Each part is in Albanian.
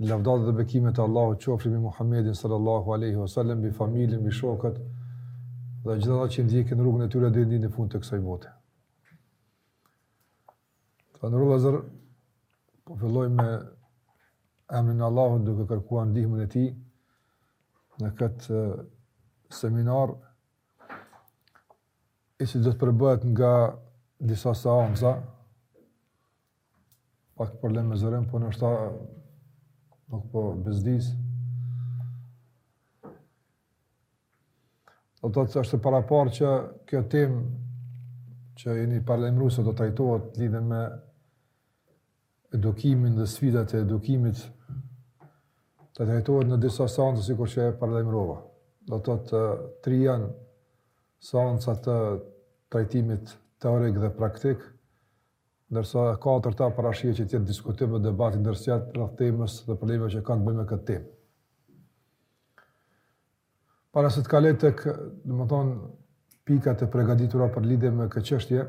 Lavdat dhe bekimet e Allahut qofshin mbi Muhammedin sallallahu alaihi wasallam, mbi familjen, mbi shokët dhe gjithë ata që ndjekin rrugën e tyre deri në fund të kësaj bote. Të nderuar vëllezër po filloj me emrin e Allahut duke kërkuar ndihmën e Tij në këtë seminar i cili do të përbëhet nga disa seanca Pak problem me zërim, po ndoshta nuk po bezdis. Do të thotë është paraparë që kjo temë që jeni paralajmëru se do trajtohet lidhje me edukimin dhe sfidat e edukimit të trajtohet në disa seanca sikur që e paralajmërova. Do të thotë tri janë seanca të trajtimit teorik dhe praktik Ndërsa e katërta parashihet që të jetë diskutim dhe debat i ndërsjelltë rreth temës dhe problemeve që kanë të bëjnë me këtë temë. Para se të kaloj tek, domethënë, pikat e përgatitura për lidhje me këtë çështje,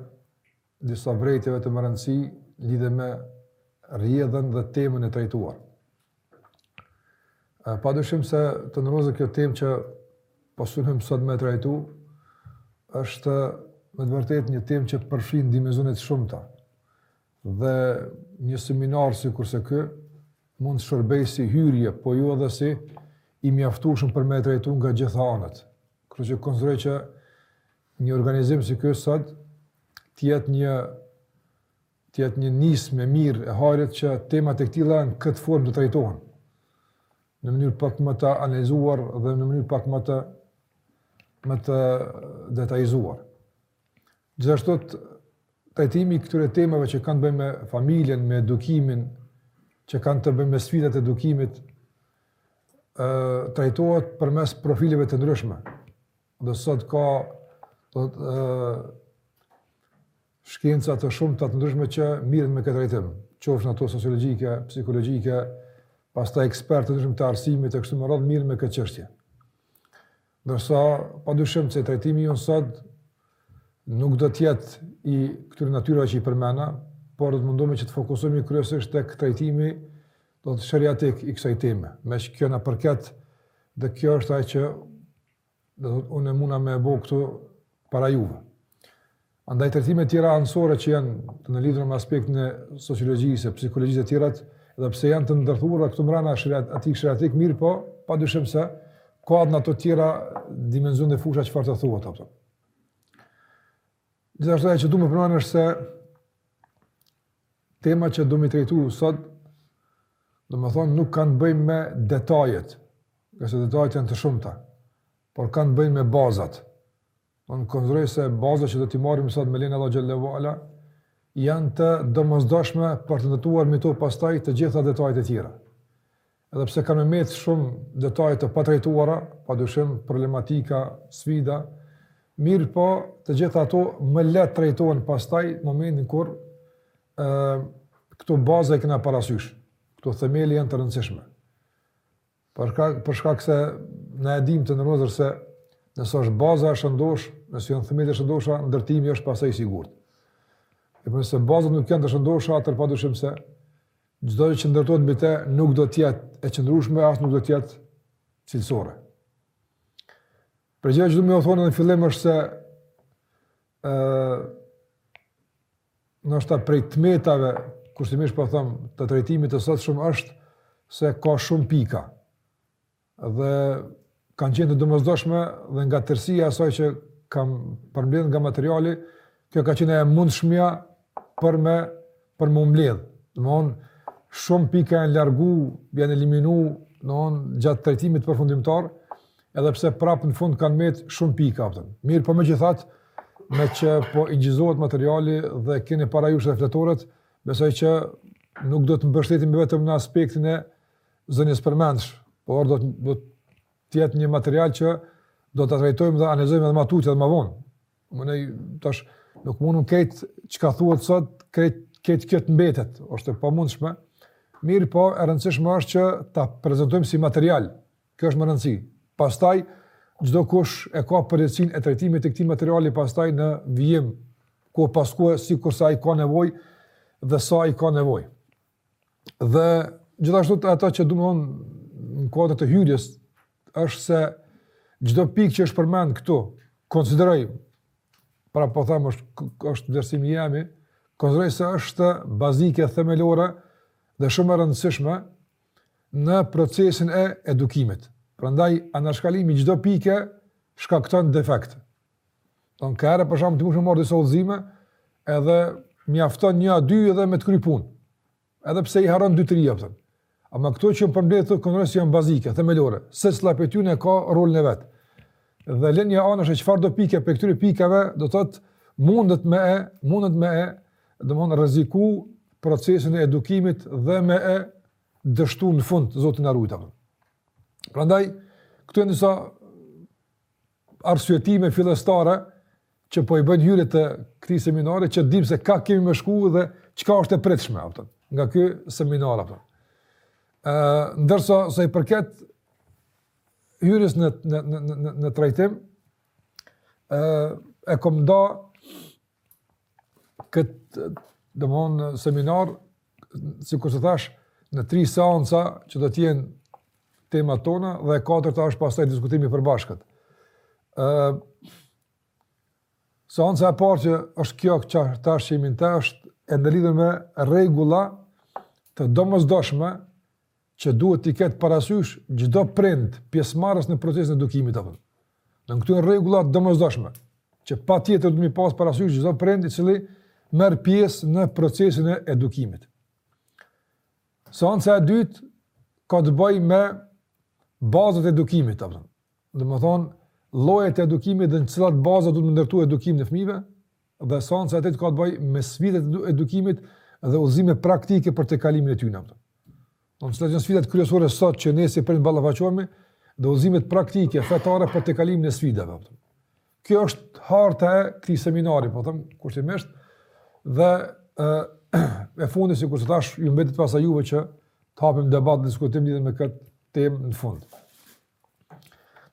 disa vërejtje të me rëndësi lidhje me rrjedhën dhe temën e trajtuar. Pa dyshim se të nderuar vëllezër kjo temë që po synojmë sot me e trajtu, është me të vërtetë një temë që përfshin dimensione të shumta. Dhe një seminar sikurse ky, mund të shërbejë si hyrje, po jo edhe si i mjaftushëm për me e trajtu nga gjitha anët. Kështu që konsideroj që një organizim si ky sot, të jetë një të jetë një nismë e mirë e hajrit që temat e këtilla në këtë formë të trajtohen në mënyrë pak më të analizuar dhe në mënyrë pak më të më të detajzuar. Gjithashtu trajtimi i këtyre temave që kanë të bëjnë me familjen, me edukimin, që kanë të bëjnë me sfidat e edukimit, ë trajtohet përmes profileve të ndryshme. Dhe sot ka do të shkenca të shumta të ndryshme që mirren me këtë trajtim, qofshin ato sociologjike, psikologjike, pastaj ekspertë të ndryshëm të arsimit e kështu me radhë mirren me këtë çështje. Ndërsa padyshim se trajtimi jonë sot nuk do të jetë i këtyre natyrave që i përmena, por do të mundohemi që të fokusohemi kryesisht tek trajtimi do të thotë sheriatik i kësaj teme, meqë kjo na përket dhe kjo është ajo që Dhe edhe unë muna me e bo këtu para juve. Andaj trajtime tjera anësore që janë të ndërlidhura me aspektin e sociologjisë, psikologjisë e tjerat, edhe pse janë të ndërthura, këtu mrena atij sheriatik, mirëpo, pa dyshim se, kanë ato tjera dimensione dhe fusha çfarë të thua të apëton. Gjithashtu ajo që du me përmend është se tema që do me e trajtu sot, domethënë nuk ka të bëjë me detajet, ngase detajet janë të shumta, por ka të bëjë me bazat. Unë konsideroj se bazat që do t'i marrim sot me lejen e Allahut xhele ue ala janë të domosdoshme për të ndërtuar me to pastaj të gjitha detajet e tjera. Edhe pse kanë me mbet shumë detaje të patrajtuara, pa dyshim problematika, sfida, mirëpo të gjitha ato më lehtë trajtohen pastaj në momentin kur e, këto baza i kena parasysh, këto themele janë të rëndësishme. Për shka, për shkak se ne e dimë të nderuar se nëse është baza e shëndoshë, nëse janë themelet e shëndosha, ndërtimi është pastaj i sigurt. E nëse bazat nuk janë të shëndosha, atëherë pa dyshim se Çdo gjë që ndërtohet mbi të nuk do të jetë e qëndrueshme as nuk do të jetë cilësore. Prej gjërave që du me u thonë në fillim është se ë uh, ndoshta prej të metave, kushtimisht po them, të trajtimit të sotshëm është se ka shumë pika. Dhe kanë qenë të domosdoshme dhe nga tërësia e asaj që kam përmbledh nga materiali, kjo ka qenë e mundshmja për me u përmbledh. Domthon shumë pika janë largu, janë eliminu, domthon gjatë trajtimit përfundimtar, edhe pse prap në fund kanë mbet shumë pika. Mirëpo megjithatë, meqë po incizohet materiali dhe keni para jush fletoret, besoj që nuk do të mbështetim vetëm në aspektin e zënies përmendsh, por do të do të jetë një material që do ta trajtojmë dhe analizojmë edhe më tutje edhe më vonë. Me ne tash nuk mundem këtë çka thuhet sot, këtë këtë këtë mbetet, është e pamundshme. Mirëpo, e rëndësishme është që ta prezantojmë si material. Kjo është me rëndësi. Pastaj çdokush e ka përgjegjësinë e trajtimit të këtij materiali pastaj në vijim kush sikur sa i ka nevojë dhe sa i ka nevojë. Dhe gjithashtu ajo që du me thonë në kuadër të hyrjes, është se çdo pikë që është përmend këtu, konsideroj, prapë po them është, është vlerësim i jemi, konsideroj se është bazike themelore dhe shumë e rëndësishme në procesin e edukimit. Prandaj, anashkalimi i çdo pike shkakton defekt. Ndonjëherë për shembull mund të marrësh disa udhëzime, edhe mjafton një a dy edhe me t'kry punë. Edhe pse i harron dy tri jepën. Ama këto që i përmbledh këtu konsideroj janë bazike, themelore. Secila prej tyne ka rolin e vet. Dhe lënia anash e çfarëdo pike prej këtyre pikave, do të thotë mundet me e, mundet me e, domethënë rreziku procesin e edukimit dhe me e dështu në fund Zoti na rujtë. Prandaj këtu janë disa arsyetime fillestare që po i bën hyrje të këtij seminari që dim se ka kemi me shku dhe çka është e pritshme apo nga ky seminar apo. Ë ndërsa sa i përket hyrjes në në në në në trajtim ë e kom nda këtë domthon seminar sikurse thash në tri seanca që do të jenë temat tona dhe e katërta është pastaj diskutimi i përbashkët. ë uh, Seanca e parë që është kjo që tash jemi në të është e ndërlidhur me rregulla të domosdoshme që duhet t'i ketë parasysh çdo prind pjesëmarrës në procesin e edukimit apo. Në këto rregulla të domosdoshme që patjetër duhet me pas parasysh çdo prind i cili merr pjesë në procesin e edukimit. Seanca e dytë ka të bëjë me bazat e edukimit apo. Domethënë llojet e edukimit dhe në cilat baza duhet me u ndërtu edukimi i fëmijëve, Dhe seanca e tretë ka të bëjë me sfidat e edukimit dhe udhëzime praktike për tejkalimin e tyre. Domethënë sfidat kryesore sot që ne si prind ballafaqohemi dhe udhëzimet praktike fetare për tejkalimin e sfidave. Kjo është harta e këtij seminari, po them kushtimisht dhe e, e fundi sikurse thash ju mbetet pastaj juve që të hapim debat diskutim lidhur me këtë temë në fund.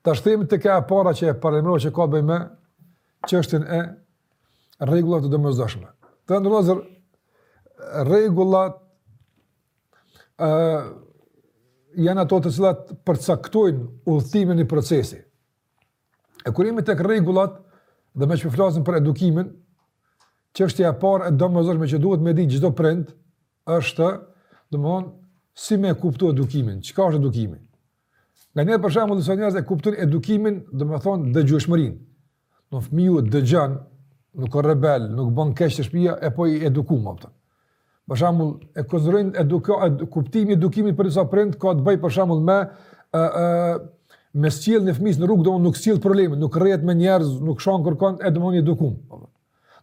Tash hijmë tek e para që e paralajmërova që ka të bëjë me çështjen e rregullave të domosdoshme. Të nderuar vëllezër, rregullat e, janë ato të cilat përcaktojnë udhëtimin e ni procesi. E kur jemi tek rregullat dhe meqë po flasim për edukimin, çështja e parë e domosdoshme që duhet me di çdo prind është, domthon, si me e kuptu edukimin, çka është edukimi. Nganjëherë për shembull disa njerëz e kuptojnë edukimin, domethënë dëgjueshmërinë. Në fëmiu dëgjon, nuk o rebel, nuk bën keq te shpia e po i edukum atë. Për shembull, e konsiderin eduko ed, kuptimi i edukimit për disa prind ka të bëj për shembull me ë ë me sjelljen e fëmijës në rrugë, do nuk sjell probleme, nuk rrehet me njerëz, nuk shon kërkon e domethon i edukum.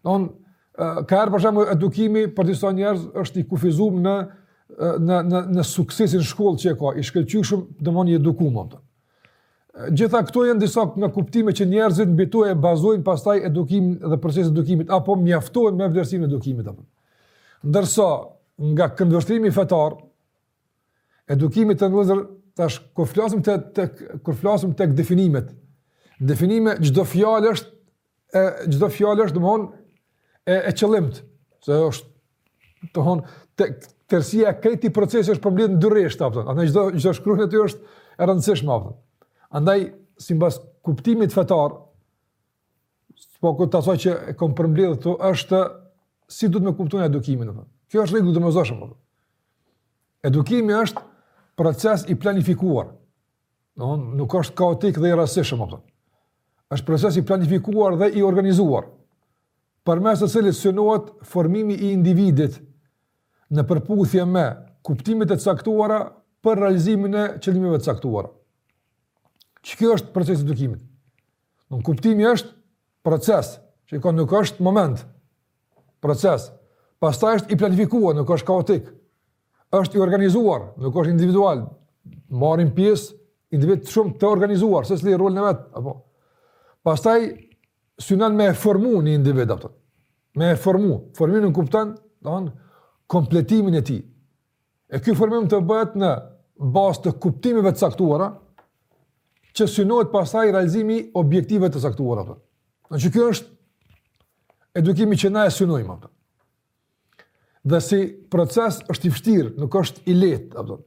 Dikur për shembull edukimi për disa njerëz është i kufizuar në në në në suksesin e shkollës që ka, i shkëlqyshëm, domthonë i edukuar atë. Gjitha këto janë disa nga kuptime që njerëzit mbi to e bazojnë pastaj edukimin dhe procesin e edukimit apo mjaftohen me vlerësimin e edukimit apo. Ndërsa nga këndvështrimi fetar edukimit të nderuar vëllezër tash kur flasim të, të kur flasim tek definimet. Definime çdo fjalë është e çdo fjalë është domthon e e qëllimt, se është domthon tërësia e këtij procesi është përmbledhur në dy rresht apo. Andaj çdo çdo shkronjë aty është e rëndësishme apo. Andaj sipas kuptimit fetar, po kjo ta që e kam përmbledhur këtu është si duhet me kuptuar edukimin apo. Kjo është rregull i domosdoshëm apo. Edukimi është proces i planifikuar Don, nuk është kaotik dhe i rastishëm apo. Është proces i planifikuar dhe i organizuar, përmes të cilit synohet formimi i individit në përputhje me kuptimet e caktuara për realizimin e qëllimeve të caktuara. Që kjo është procesi i edukimit. Në kuptimi është proces, që i ka nuk është moment, proces, pastaj është i planifikuar, nuk është kaotik, është i organizuar, nuk është individual. Marrin pjesë individ shumë të organizuar, secili rolin e vet, apo. Pastaj synon me formu një individ apo. Me formu, formimin kupton, domthon kompletimin e tij. E ky formim të bëhet në bazë të kuptimeve të caktuara që synohet pastaj realizimi i objektiveve të caktuara apo. Që ky është edukimi që na e synojmë apo. Dhe si proces është i vështirë, nuk është i lehtë, apo.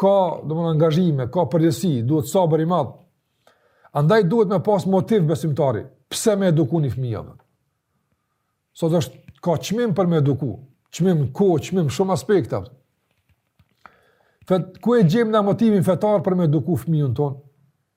Ka, domthonë angazhime, ka përgjegjësi, duhet sabër i madh. Andaj duhet me pas motiv besimtari, pse me eduku një fëmijë, dhe. Sot është, ka çmim për me eduku, çmim në kohë, çmim shumë aspekte, dhe. Fet, ku e gjejmë na motivin fetar për me eduku fëmijën tonë?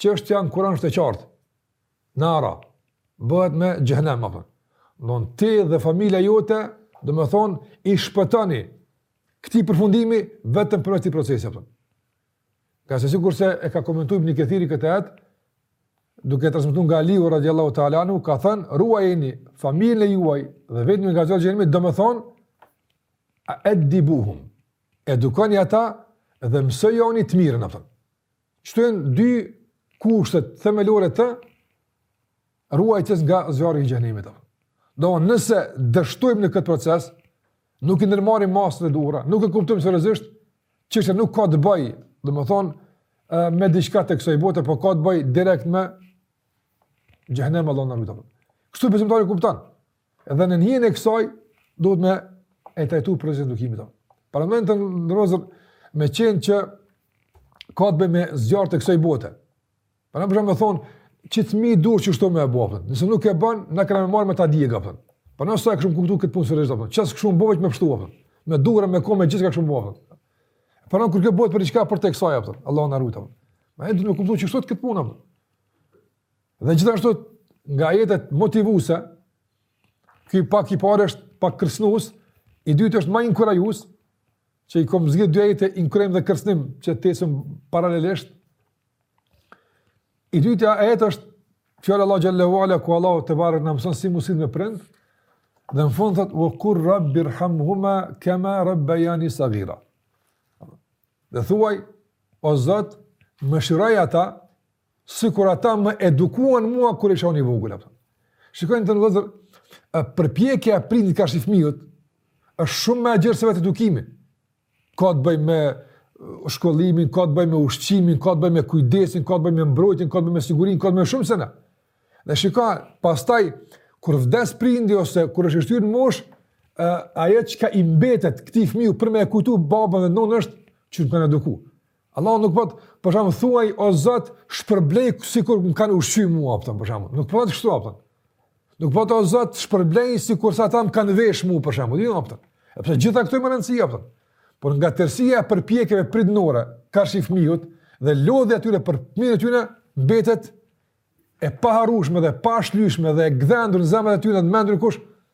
Çështja në Kur'an është e qartë. Nara bëhet me xhenem apo. Don ti dhe familja jote, do të thon, i shpëtoni këtij përfundimi vetëm përmes këtij procesi apo. Ka se sikur se e ka komentuar Ibn Kathiri këtë ajet duke transmetuar nga Aliu radhiyallahu ta'ala anhu ka thën ruajeni familjen e juaj dhe veten nga zjarri xhenemit do të thon eddibuhum edukoni ata dhe mësojoni të mirën apo. Qëto janë dy kushtet themelore të ruajtjes nga zjarri i xhenemit. Do nëse dështojmë në këtë proces, nuk i ndërmarrim masat e duhura, nuk e kuptojmë seriozisht çështja nuk ka të bëjë, domethënë me diçka të kësaj bote, por ka të bëjë direkt me xhenem Allahu na rujt. Kështu besimtari kupton. Edhe në njën e kësaj, duhet me e trajtu procesin edukimit tonë. Parlamentën në rozër me qenë që ka të bëj me zjarë të kësaj bote. Për në përshë me thonë, që të mi dur që shto me e bo, për. nëse nuk e banë, në kërë me marë me ta djega. Për, për nësë e këshumë kumëtu këtë punë së rejtë, që asë këshumë bovë që me pështu, për. me dure, me kome, gjithë ka këshumë bovë. Për në kërë këtë për i qka për të kësaj, për. Allah në rrujtë, për. me e du me kumëtu që shtot këtë punë, për. Dhe gjithashtu nga ajetet motivuese, ky pak i parë është pak kërcënues, i dytë është më inkurajues, që i kom zgjedhë dy ajete inkurajim dhe kërcënim që të ecim paralelisht. I dyti ajet është fjala Allah xhelle ue ala ku Allah tebarek na mëson si me u sjell me prind. Dhe në fund thot wa qul rabbirhamhuma kama rabbayani saghira. Dhe thuaj o Zot, mëshiroj ata sikur ata më edukuan mua kur isha unë i vogël apo. Shikoni të nderuar vëllezër, përpjekja e prindit karshi fmiut është shumë më e gjerë se vetë edukimi. Ka të bëjë me uh, shkollimin, ka të bëjë me ushqimin, ka të bëjë me kujdesin, ka të bëjë me mbrojtjen, ka të bëjë me sigurinë, ka të bëjë me shumë sena. Dhe shikoj, pastaj kur vdes prindi ose kur është i shtyrë në moshë, ajo çka i mbetet këtij fëmiu për me e kujtu babën dhe nënën është që të kanë edukuar. Allahu nuk po thotë për shembull thuaj o Zot, shpërbleji sikur më kanë ushqy mua apo për shembull. Nuk po thotë kështu apo. Nuk po thotë o Zot, shpërbleji sikur sa ata më kanë vesh mua për shembull. Jo apo. Sepse gjitha këto me rëndësi apo. Por nga tërësia e përpjekjeve prindnore karshi fëmijut dhe lodhja e tyre për fëmijët e tyre mbetet e paharrueshme dhe e pashlyeshme dhe e gdhendur në zemrat e tyre në mendjen kush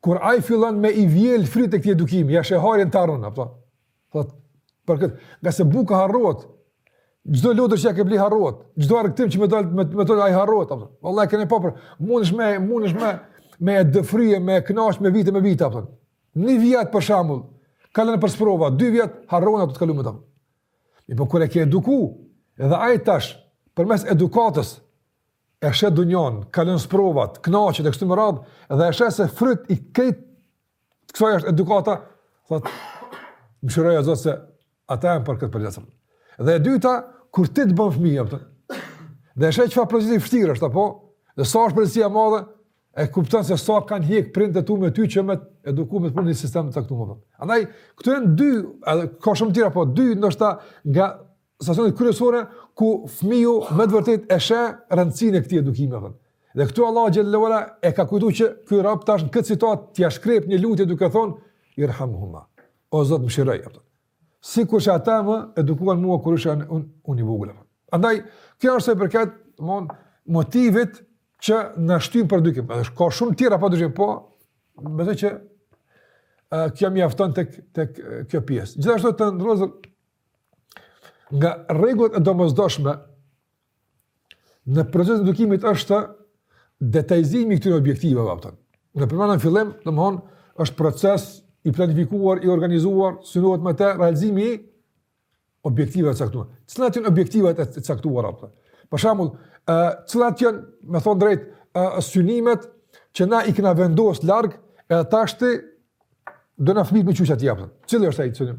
Kur ai fillon me i vjel frytet e këtij edukimi, ja sheh hairin taman apo. Thot, për këtë, ngase buka harrohet. Çdo lodër që ja ke ble harrohet. Çdo argëtim që ke dal me me të ai harrohet apo. Vallahi keni pa, po, mundesh me mundesh me me dëfrye, me kënaq me vite me vite apo. Një vjet për shembull, kalon për sprova, dy vjet harron ato të kaluarat. Mirëpo kur e ke eduku, edhe ai tash përmes edukatës e sheh dunjan, kalon sprovat, kënaqet e kështu me radhë dhe e sheh se fryt i këtij kësaj është edukata, thotë mëshiroji o Zot se ata janë për këtë përgjegjës. Dhe e dyta, kur ti vetë bën fëmijë apo dhe e sheh çfarë procesi i vështirë është apo dhe sa është përgjegjësia e madhe, e kupton se sa kanë hjek prindët tu me ty që me të eduku me një sistem të caktuar. Andaj këto janë dy, edhe ka shumë tjera, po dy ndoshta nga Situacionet kryesore ku fëmiu me të vërtetë e sheh rëndësinë e këtij edukimi. Dhe, dhe këtu Allah xhelle ue ala e ka kujtu që ky rob tash në këtë situatë t'ia shkrep një lutje duke thonë, irhamhuma, o Zot mëshiroji. Sikur që ata më edukuan mua kur isha unë i vogël. Andaj, kjo është sa i përket, domethon, motivit që na shtyn për edukim. Edhe ka shumë tjera pa dyshim, po, mendoj që kjo mjafton te kjo pjesë. Gjithashtu të nderuar, Nga rregullat e domosdoshme në procesin e edukimit është detajizimi i këtyre objektivave, a kupton. E përmendëm n'fillim, domthon është proces i planifikuar, i organizuar, synohet me të realizimi i objektivave të caktuara. Cilat janë objektivat e caktuara apo? Për shembull, ë cilat janë, me thënë drejt, ë synimet që na i kemi vendos larg, edhe tash ti do na flit me çuçi aty apo. Cili është ai synim?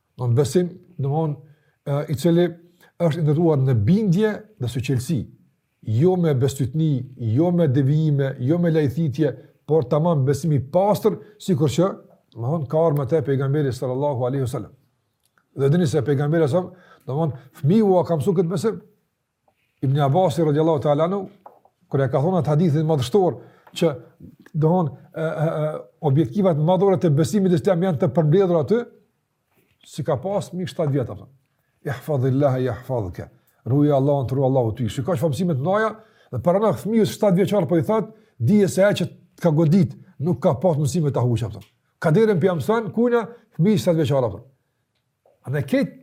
Në besim, domethënë, i cili është i ndërtuar në bindje dhe saktësi, jo me bestytni, jo me devijime, jo me lajthitje, por tamam besim i pastër, sikur që, domethënë, ka ardh me të pejgamberi sallallahu alejhi ve selem. Dhe e dini se pejgamberi selam, domethënë, fëmijëve ua ka mësu këtë besim, Ibn Abasi radiallahu teala anhu, kur e ka thonë atë hadithin madhështor, që domethënë e, e, e, objektivat madhore të besimit islam janë të përmbledhur aty, s'i ka pas mbi 7 vjet apo. Ihfazillah yahfazuka. Ruaj Allahun, të ruan Allahu ty. Shiko çfarë mësime të mëdhaja edhe para një fëmije 7 vjeçar po i thot, dije se ajo që të ka godit nuk ka pas mundësi me të huq apo. Kaderin po ia mëson kujt, një fëmije 7 vjeçar apo. Në këtë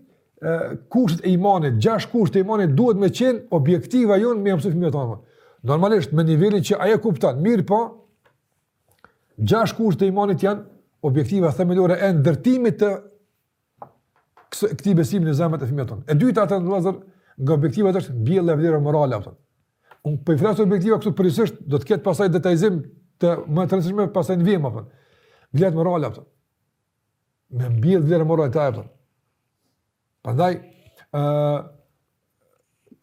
kushtet e imanit, gjashtë kushtet e imanit duhet me qenë objektiva jonë me ia mësu fëmijës tonë. Normalisht, me nivelin që ai e kupton, mirëpo, gjashtë kushtet e imanit janë objektiva themelore e ndërtimit të këtij besimi në zemrat e fëmijëve tanë. E dyta të nderuar vëllezër, nga objektivat është mbjellja e vlerave morale. A kupton. Unë për po i flas objektivat këtu përgjithësisht, do të ketë pastaj detajizim, tema të rëndësishme pastaj në vijim. Vlerat morale. A kupton. Me ia mbjellë vlerat morale atij, a kupton. Prandaj, uh,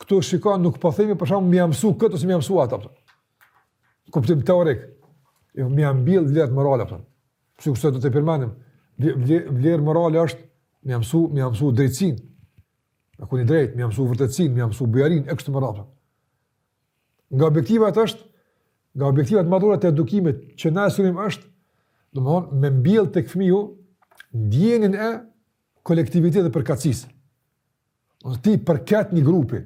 këtu shiko nuk po themi për shembull me ia mësu këtë ose me ia mësu atë, a kupton. Kuptim teorik. Jo me ia mbjell vlerat morale, a kupton. Sikurse do t'i përmendim? Vlerë morale është me ia mësu, me ia mësu drejtësinë. Me kon i drejtë, me ia mësu vërtetësinë, me ia mësu bujarinë e kështu me radhë. Nga objektivat është, nga objektivat madhore të edukimit, që na e synim është, domethënë, me mbjell tek fëmiu ndjenjën e kolektivitetit dhe përkatësisë. Ti i përket një grupi,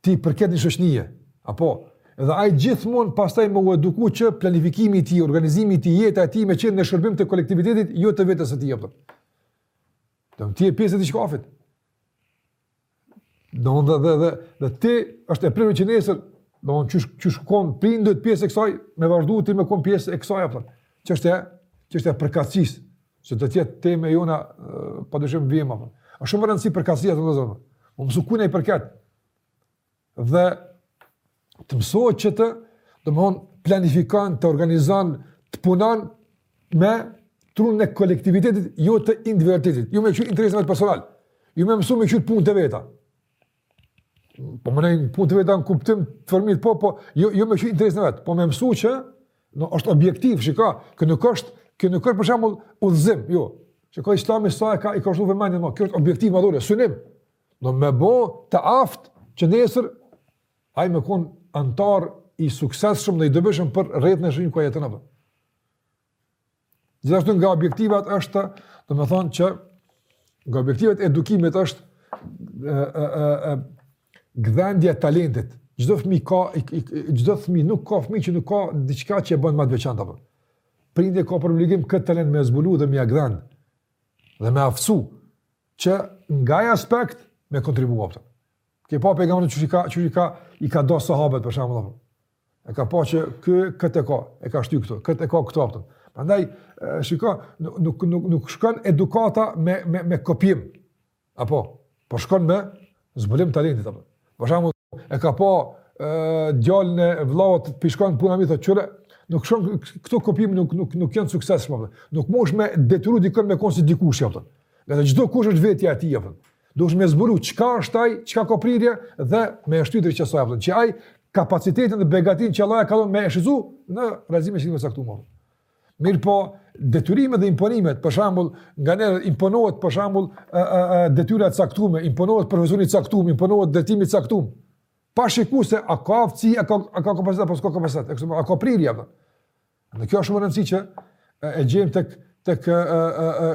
ti i përket një shoqnie, apo, edhe ai gjithmonë pastaj me u eduku që planifikimi i tij, organizimi i tij, jeta e tij me qenë në shërbim të kolektivitetit, jo të vetes së tij, a kupton. Domethënë ti je pjesë e diçkafit. Domethënë dhe dhe dhe ti është e prerë që nesër, domethënë qysh, qysh kon prindët pjesë e kësaj, me vazhdu ti me kon pjesë e kësaj, a kupton. Çështja, çështja e përkatësisë, që do të jetë tema jonë, pa dyshim në vijim, a kupton. Asht shumë me rëndësi përkatësia, të nderuar vëllezër, me mësu kujna i përket, Dhe të mësohet që të, domethonë, planifikon, të organizon, të punon me trunin e kolektivitetit, jo të individualitetit, jo me kqyr interesat personal, jo me mësu me kqyr punë të veta. Po më nejnë punë të veta në kuptim të formit, po, po, jo, jo me kqyr interesat e veta, po me mësu që, no, është objektiv, që ka, kë nuk është, kë nuk është për shembull udhëzim, jo, që ka islami sa e ka, i ka shtu vëmendjen, no, kjo është objektiv madhore, synim, Me bo të aftë që nesër ai me kon anëtar i suksesshëm dhe i dobishëm për rrethin e shoqninë ku jeton apo. Gjithashtu nga objektivat është, do të thonë që nga objektivat e edukimit është ë ë ë gdhendja e talentit. Çdo fëmijë ka çdo fëmijë nuk ka fëmijë që nuk ka diçka që e bën më të veçantë apo. Prindi ka për obligim këtë talent me zbulu dhe me gdhend dhe me aftësu. që nga ai aspekt me kontribu apo. Ke pa pejgamberin qysh i ka qysh i ka i ka nda sahabët për shembull apo. E ka pa që ky këtë ka, e ka shty këtu, këtë ka këtu apo. Prandaj shiko, nuk nuk nuk shkon edukata me me me kopjim. Apo, po shkon me Zbulim të talentit apo. Për shembull, e ka pa djalin e vëllaut po i shkon puna mi të çure, nuk shkon këto kopjim nuk nuk nuk janë suksesshëm. Nuk mundesh me detyru dikënd me kon si dikush apo. Nga çdokush është vetja e tij apo. Duhet me zbulu çka është ai, çka ka prirje dhe me e shty drejt asaj apo. Që ai kapacitetin dhe begatinë që Allahu ia ka dhënë me shfrytzu në drejtimin e caktuar. Mirëpo, detyrimet dhe imponimet, për shembull, nganjëherë imponohet, për shembull, detyra e caktume, imponohet profesioni i caktum, imponohet drejtimi i caktum, pa shiku se a ka aftësi, a ka, a ka kapacitet, apo s'ka kapacitet, e a ka prirje, dhe. Edhe kjo është shumë me rëndësi që e gjejmë te, tek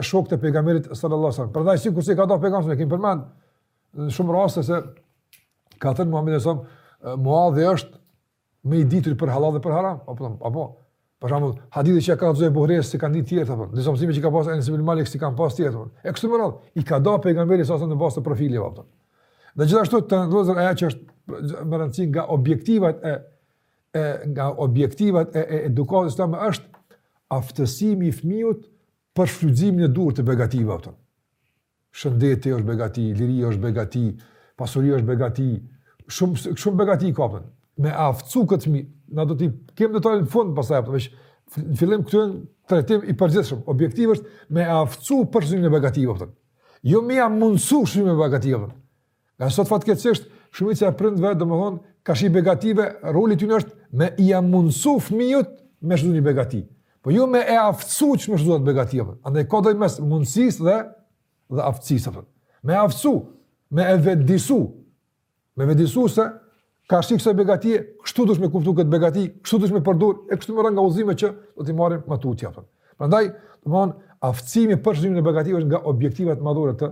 shokët e pejgamberit sallallahu alejhi ve sel-lem. Prandaj, sikur si i ka nda pejgamberi, e kemë përmend, në shumë raste se ka thënë Muhammedi alejhi selam, Muadhi është Më i ditur për halal dhe për haram, apo apo për shembull, hadithi që ka ditë Ebu Hurejra s'e kanë ditë tjerët apo disa mësime që ka pasur Enes ibn Malik s'i kanë pasur tjerët. Apo. E kështu me radhë, i ka dhënë pejgamberi a.s. në bazë të profilit apo. Dhe gjithashtu të ndozën ajo që është me rëndësi nga objektivat e e nga objektivat e, e edukatës sonë është aftësimi i fëmijës për shfrytëzimin e duhur të begative apo. Shëndeti është begati, liria është begati, pasuria është begati, shumë shumë begati ka apo. Me aftësu këtë fëmijë, na do t'i kem detajet në fund pastaj apo veç në fillim këtu janë trajtim i përgjithshëm. Objektivi është me aftësu për shfrytzimin e begative, apo. Jo me ia mundsu shumë begati, apo. Nga sot fatkeqësisht shumica e prindve, domethënë, karshi begative, roli i tyne është me ia mundësu fëmijët me shfrytëzu një begati. Po jo me e aftësu që me shfrytëzu atë begati, a kupton. andaj ka dallim mes mundësisë dhe, dhe aftësisë. A kupton. Me aftësu, me e vetëdijesu, me vetëdijesu se karshi kësaj begatie, kështu duhesh me kuptu këtë begati, kështu duhesh me përdor, e kështu me radhë nga udhëzime që do t'i marrim më tutje. Andaj, domethënë, aftësimi për shfrytëzimin e begative është nga objektivat madhore të,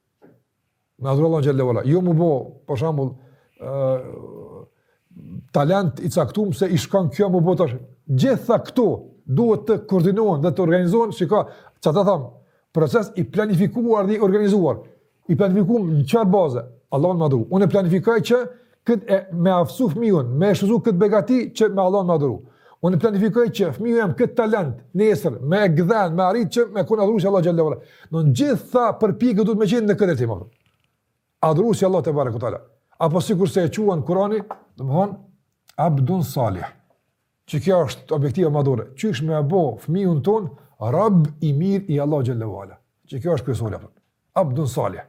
Me adhuru Allahun xhele ve ala. Jo m'u bo, për shembull, uh, talent i caktum se i shkon kjo m'u bo tash. Gjitha këto duhet të koordinohen dhe të organizohen, shiko, qata thamë, proces i planifikuar dhe i organizuar. I planifikuar në çfarë baze, Allahun me adhuru. Unë e planifikoj që këtë e me aftësu fëmijën, me shfrytëzu këtë begati që me Allahun me adhuru. Unë planifikoj që fëmija jem këtë talent nesër, me e gdhen, me arrit që me kon adhurues i Allahut xhele ve ala. Në në gjithë ato përpjekje duhet me qenë në këtë e ti më përë. Adhurues i Allahut tebareke ve teala. Apo sikurse e quan Kurani, domethënë, abdun salih. Që kjo është objektiva madhore. Qysh me e bo fëmijën ton, rob i mirë i Allahut xhele ve ala. Që kjo është kryesore, a kupton. Abdun Salih.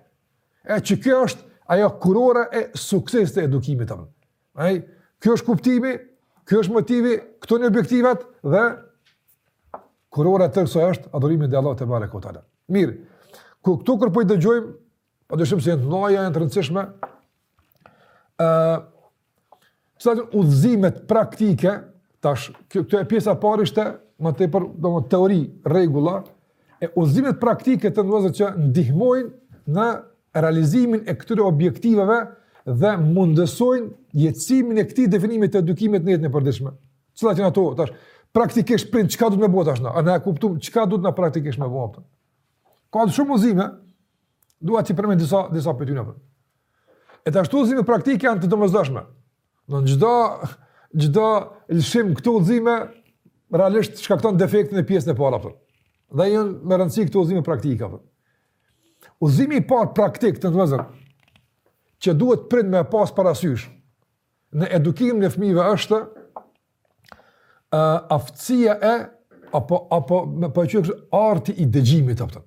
E që kjo është ajo kurora e suksesit të edukimit, a kupton. Ai, kjo është kuptimi, kjo është motivi, këto janë objektivat, dhe kurora e tërë kësaj është adhurimi ndaj Allahut tebareke ve teala. Mirë, ku këto kur po i dëgjojmë, pa dyshim se janë të mdhaja, janë të rëndësishme, uh, Cilat janë udhëzimet praktike? Tash këtu e pjesa e parë ishte më tepër domethënë teori, rregulla e udhëzimet praktike të nderuar vëllezër që ndihmojnë në realizimin e këtyre objektivave dhe mundësojnë jetësimin e këtij definimi të edukimit në jetën e përditshme. Cilat janë ato? Tash praktikisht prindi çka duhet me bo tash na? A na e kuptuam çka duhet na praktikisht me bo? Ka shumë udhëzime. Dua t'i përmend disa disa prej tyre, a kupton. E tash këto udhëzime praktike janë të domosdoshme. Domethënë çdo, çdo lëshim n'këto udhëzime, realisht shkakton defektin në pjesën e parë. A kupton. Dhe janë me rëndësi këto udhëzime praktike. A kupton. Udhëzimi i parë praktik të nderuar vëllezër, që duhet prindi me pas parasysh, në edukimin e fmive është uh, aftësia e, apo, apo me përqyë po kështu arti i dëgjimit, a kupton.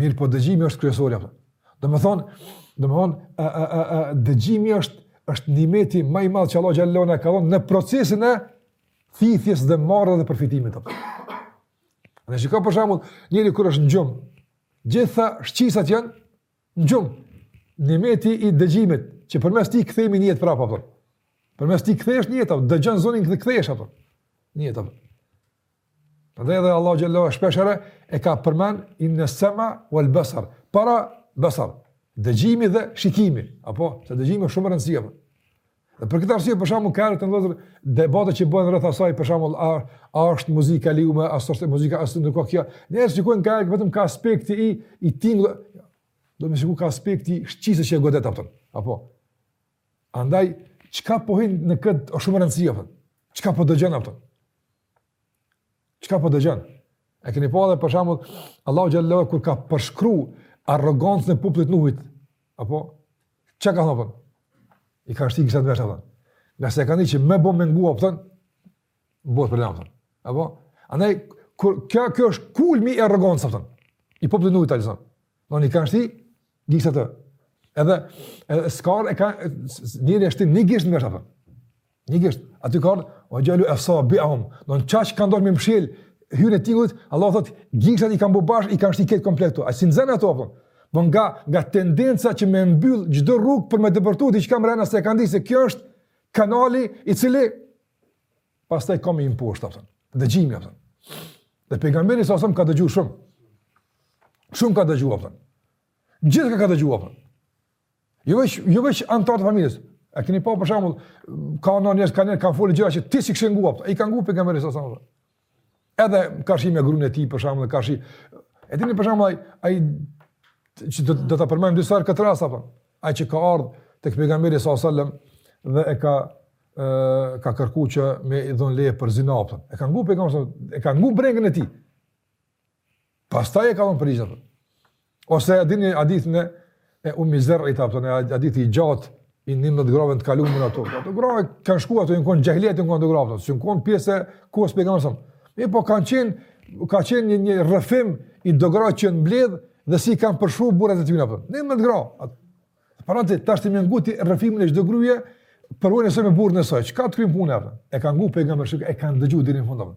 Mirëpo dëgjimi është kryesori, a kupton. Domethënë, domethënë, a, a, a, a, dëgjimi është, është nimeti ma i madh që Allahu xhele ve ala na e ka dhonë në procesin e thithjes dhe marrë dhe përfitimit. A kupton. Shiko për shembull, njeri kur është në gjumë, gjitha shqisat janë në gjumë, nimeti i dëgjimit, që përmes tij kthehmi n'jetë prapë, a kupton. Përmes tij kthehesh n'jetë, a kupton, dëgjon zonin dhe kthehesh, a kupton. N'jetë, a kupton. Andaj edhe Allahu xhele shanuhu shpeshherë e ka përmen inne sem'a vel besar, para besar, dëgjimi dhe shikimi, apo, se dëgjimi shumë rëndësi. Dhe për këtë arsye, për shembull, krejt këto debatet që bëhen rreth asaj, për shembull, a, a është muzika e lejume, a është muzika, a është nuk ka kja, njerëz që kqyrin krejt vetëm ka aspekti i, i tingullit, duhet me shiku ka aspekti shqisës që e godet, a kupton, apo. Andaj, çka po hin në këtë, o shumë rëndësi, a kupton, çka po dëgjon, a kupton. Çka po dëgjon? E keni pa edhe për shembull, Allahu xhele shanuhu kur ka përshkru arrogancën e popullit Nuhit, apo, çka thënë, i kanë shti gishtat në veshë, a kupton, ngase kanë di që me bo me ngu, a kupton, bëhet problem, apo, andaj, kur, kjo, kjo është kulmi i arrogancës, a kupton, i popullit Nuhit alejhi selam, i kanë shti gishtat, edhe, edhe s'kanë e ka, njeri e shti një gisht në vesh, a kupton, Një gisht, aty ka ardhë, xhealu esabiahum, në qaq kanë dashtë me mshel hyrjen e tingullit, Allahu thot, gishtat i kanë bo bashkë, i kanë shti këtu komplet a s'i nxënë ato, po, po nga, nga tendenca që me mbyllë çdo rrugë për me depërtu diçka mrena se e kanë di, se kjo është kanali i cili, pastaj ka me i mposht, a kupton, dëgjimi, a kupton. Dhe pejgamberi salallahu alejhi ve selem ka dëgju shumë, shumë ka dëgju, a kupton. Gjithkend ka dëgju, a kupton. Jo veç, jo veç anëtarët e familjes. A keni pa për shembull ka ndonjë njerëz kanë kanë folë gjëra që ti s'i kishe ngu. I ka ngu pejgamberi salallahu alejhi ve selem. Edhe karshi me grunë e tij për shembull, karshi. E dini për shembull ai ai që do do ta përmend disa herë këtë rast apo. Ai që ka ardh tek pejgamberi salallahu alejhi ve selem dhe e ka ë ka kërku që me i dhon leje për zina, a kupton. E ka ngu pejgamberi, e ka ngu brengën e tij. Pastaj e ka dhënë përgjigje. Ose e dini hadithin e e Ummi Zerrit apo hadithi i gjatë i 11 grave në të kalumen ato. Ato grave kanë shkuar ato janë kon xhahilijet janë kon ato gra, s'janë kon pjesë e kohës pejgamberit. Mirëpo kanë qenë ka qenë një, një rrëfim i do grave që janë mbledh dhe si kanë përshkru burrat e tyre apo. 11 gra. Paramendo tash ti me ngu ti rrëfimin e çdo gruaje përvojën e vet me burrin e saj. Çka të kryn punë apo? E ka ngu pejgamberi, e ka dëgju deri në fund apo.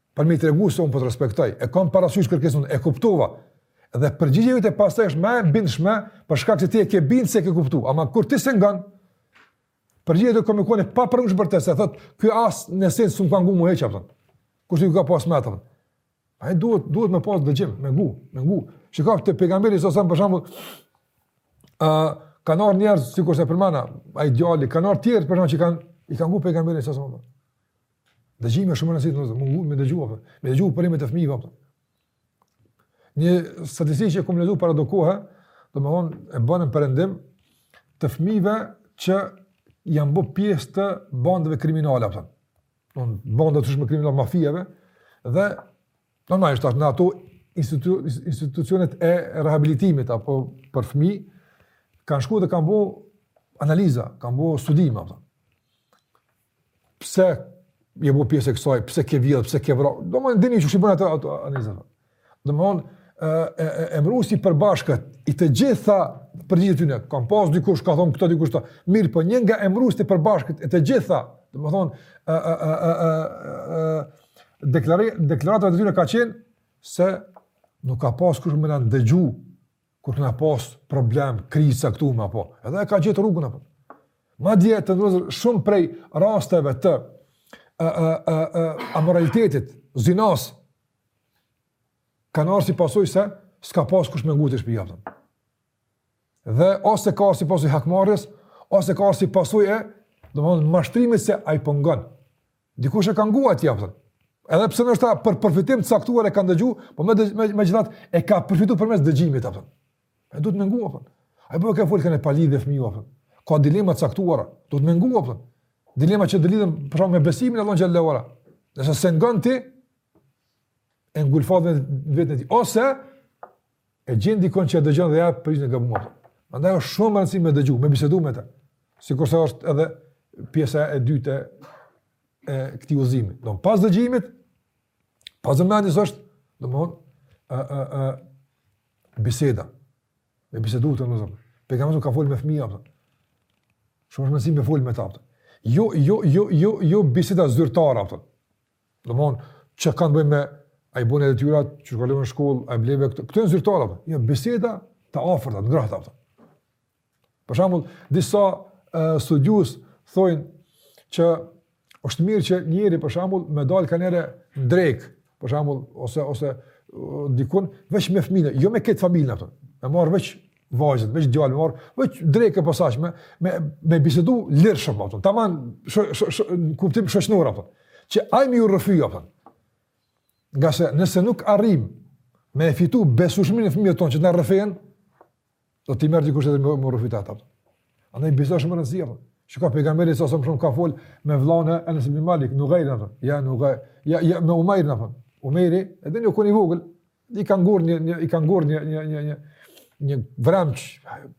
Për me i tregu se unë po të respektoj, e kam parasysh kërkesën, e kuptova. Dhe përgjigja jote pastaj është më e bindshme, për shkak se ti e ke bind se ke kuptu, ama kur ti s'e ngon, përgjigja jote ka me kon e papranueshme për te, se thot, ky asnjë sen s'më ka ngu mu hiç, a kupton. Kushtu ju ka pas me atëmën. Andaj duhet, duhet me pas dëgjim, me ngu, me ngu. Shiko te pejgamberi salallahu alejhi ve selem për shembull, uh, kanë ardh njerëz, sikurse përmenda, ai djali, kanë ardh tjerë, për shembull, që kanë, i ka ngu pejgamberi salallahu alejhi ve selem për Dëgjimi është shumë me rëndësi, domethonë me ngu apo me dëgju problemet e fëmijëve apo. Një statistikë që kam lexuar para do kohë, domthonë e bane në perëndim të fëmijëve që janë bë pjesë të bandave kriminale apo. Domethonë banda të ndryshme kriminale mafiave dhe normalisht në ato institu, institucionet e rehabilitimit apo për fëmijë kanë shkuar dhe kanë bë analiza, kanë bë studime apo. Pse je bu pjesë e kësaj, pse ke vjedhë, pse ke vra, domethonë e dini qysh i bojnë ato, ato, analizat. Domethonë, emruesi i përbashkët, i të gjitha përgjigjet e tyne, kam pas dikush, ka thonë këta dikush ata, mirëpo një nga emruesit e përbashkët, i të gjitha, domethonë, deklaratave të tyre ka qenë, se nuk ka pas kush me na ndëgju, Kur kena pas problem, krizë të caktume apo, edhe e ka gjetë rrugën apo. Madje të nderuar vëllezër shumë prej rasteve të ë ë ë ë amoralitetit, zinasë. Kanë ardhë si pasojë se s'ka pas kush me ngu te shpija apo. Dhe ose ka ardhë si pasojë e hakmarrjes, ose ka ardhë si pasojë e, domethonë mashtrimit se ai po ngon. Dikush e ka ngu atje apo? Edhe pse ndoshta për përfitim të caktuar e ka ndëgju, po me me megjithatë e ka përfituar përmes dëgjimit apo. E duhet me ngu apo. Ai po ka fol kaniherë palidhje fëmiu apo. Ka dilema të caktuara, duhet me ngu apo. Dilema që ndërlidhen për shembull me besimin në Allahun xhelle ve ala. Nëse s'e ngon ti e ngulfat në vetveti ose e gjen dikon që e dëgjon dhe jap përgjigjen e gabuar. Prandaj është shumë me rëndësi me dëgju, me bisedu me ta. Sikurse është edhe pjesa e dytë e këtij udhëzimi. Domthon pas dëgjimit, pas vëmendjes është, domthon, ë ë ë biseda. Me bisedu të nderuar vëllezër. Pejgamberi ka fol me fëmijë apo. Shumë me rëndësi me fol me ta. Jo, jo, jo, jo, jo biseda zyrtare apo. Domethonë, që kanë të bëjnë me a i bone detyrat, qysh kalon në shkollë, a i bleve këto. Këto janë zyrtare. Jo, biseda të afërta, të ngrohta. Për shembull, disa uh, studiues thonë që është mirë që njeri për shembull me dal kaniherë në drekë, për shembull, ose ose dikun veç me fëminë, jo me krejt familjen apo. Me marr veç vajzat, veç djalin me marrë, veç drekë po saç me me me bisedu lirshëm apo. Taman sho, sho, sho, kuptim shoqnor apo. Që ai me iu rrëfy apo. Ngase nëse nuk arrim me e fitu besushmin e fëmijëve tonë që të na rrëfehen, do t'i marrë dikush edhe më, më rëfit ata. Andaj biseda shumë me rëndësi, apo. Çka pejgamberi sa shumë shumë ka folë me vllanë e Enes bin Malik, Nugajr, ja, Nugajr, ja, ja, me Umejrin, në fëmë. Umejri, edhe një çun i vogël, I ka ngurë një, një, i ka ngurë një, një, një, një, një vremq,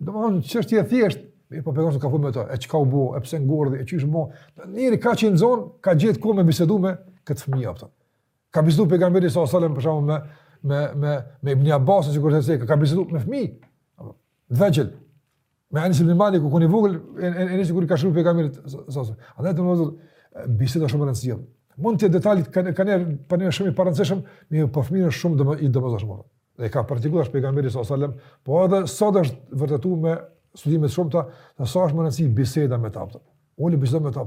domethënë, që është e thjeshtë, mirëpo pejgamberi ka fol me to, e që ka u bo, e pëse ngurë dhe, e që ishë mo, njëri ka qenë i zoti, ka gjet kohë me bisedu me këtë fëmijë, apo. Ka bisedu pejgamberi salallahu alejhi selem për shembull me, me, me, me Ibn Abbas, që kërë të sejka, ka bisedu me fëmij, Të vegjël. Me Enes ibn Malik kur u kon i vogël, e nisi kur i ka shërby pejgamberit sallallahu alajhi wasallam. Andaj domethënë biseda shumë e rëndësishme. Mundet detali me kanë për ne shumë i parëndësishëm, po për fëmijën shumë domo i domosdoshëm. E ka praktiku pejgamberi sallallahu alajhi wasallam, po edhe sot është vërtetuar me studime të shumta, sa është me rëndësi biseda me ta. Ulu bisedo me ta.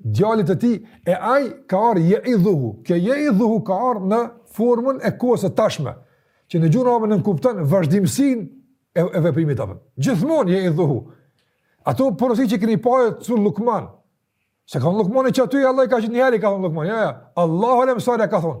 djalit të tij e ai ka ardh jeidhuhu. Kjo jeidhuhu ka ardh në formën e kohës së tashme, që në gjuhën arabe nënkupton vazhdimësinë e, e veprimit apo. Gjithmonë jeidhuhu. Ato porosi që keni pa te Lukmani. S'e ka thon Lukmani qaty Allahi ka qit njëherë ka thon Lukmani. Ja, ja. Allahu alem sa herë e ka thon.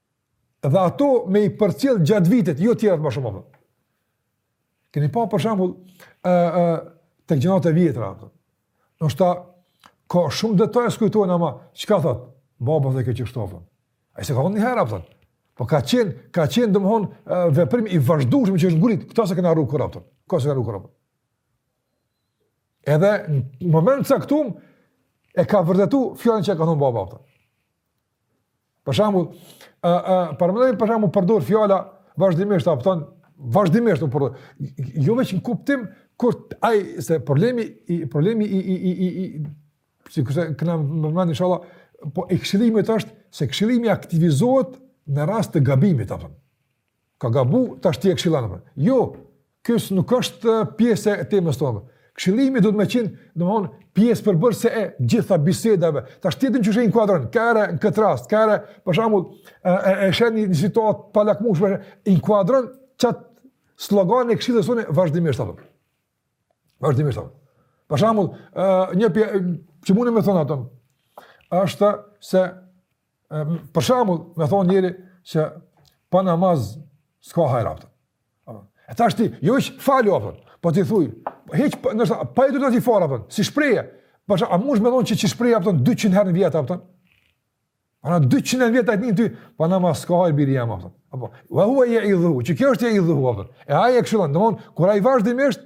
Dhe ato me i përcjell gjatë vitit, jo tjerat më shumë. Keni pa për shembull ë ë te gjeneratat e vjetra ato. Ndoshta ka shumë detaje s'kujtohen ama çka thot baba për këtë çështje. Ai s'e ka thonë një herë apo? Po ka qen, ka qen domthon veprim i vazhdueshëm që është ngulit, këta s'e kanë harru kurrë atë. Kta s'e kanë harru kurrë atë. Edhe në moment t'caktum e ka vërtetu fjalën që ka thonë baba ato. Për shembull, ë ë për mënyrë për shembull përdor fjala vazhdimisht apo thon vazhdimisht u përdor. Jo veç me kuptim kur ai se problemi i problemi i i i i, i si kushtoj këna më mend inshallah po i këshillimit është se këshillimi aktivizohet në rast të gabimit apo. Ka gabu, tash ti e këshillon, apo. Jo, kjo nuk është pjesë e temës tonë. Këshillimi duhet me qenë, domethon, pjesë përbërëse e gjitha bisedave. Tash ti e din qysh e inkuadron, kur në këtë rast, kur, për shambull, e, e, e sheh një, një situatë të palakmushme, inkuadron qatë slogan e këshillës tonë, vazhdimisht, apo. Vazhdimisht, apo. Për shambull, një pje, që mun e thom atë, është se Për shembull, me thon njeri qe pa namaz s'ka hajr apo. E tash ti, jo që falet apo, po ti thuj, hiç po, nëse pa i duhet të fal apo, si shprehje. Po a mund të më thon që qët shprehje apo 200 herë në vjet apo? Ana 200 herë në vjet atë ti, pa namaz s'ka hajr biri jem apo. Apo, wa huwa ya'idhu, që kjo është ya'idhu apo. E ai e këshillon, domthon kur ai vazhdimisht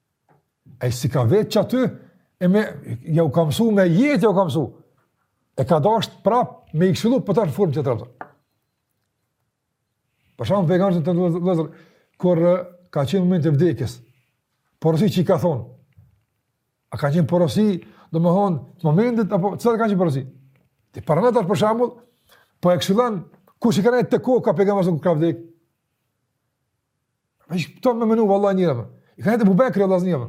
Ai s'i ka vetë që aty, e me, jau ka mësu me jetë, jau ka mësu. E ka dasht prap me i këshillu për ta në formë që të rëpëtër. Për shembull Pejgamberi alejhi selam, kur ka qenë momenti i vdekjes, porosi që i ka thonë, a ka qenë porosi, domethonë, të momentit, apo, çfarë ka qenë porosi? Ti paramendo për shembull, po e këshillon, kush i ka nejt te koka Pejgamberit kur ka vdekë? Ai është tonë me menu vallahi një herë. I ka nejt Ebu Bekri Allahu znia.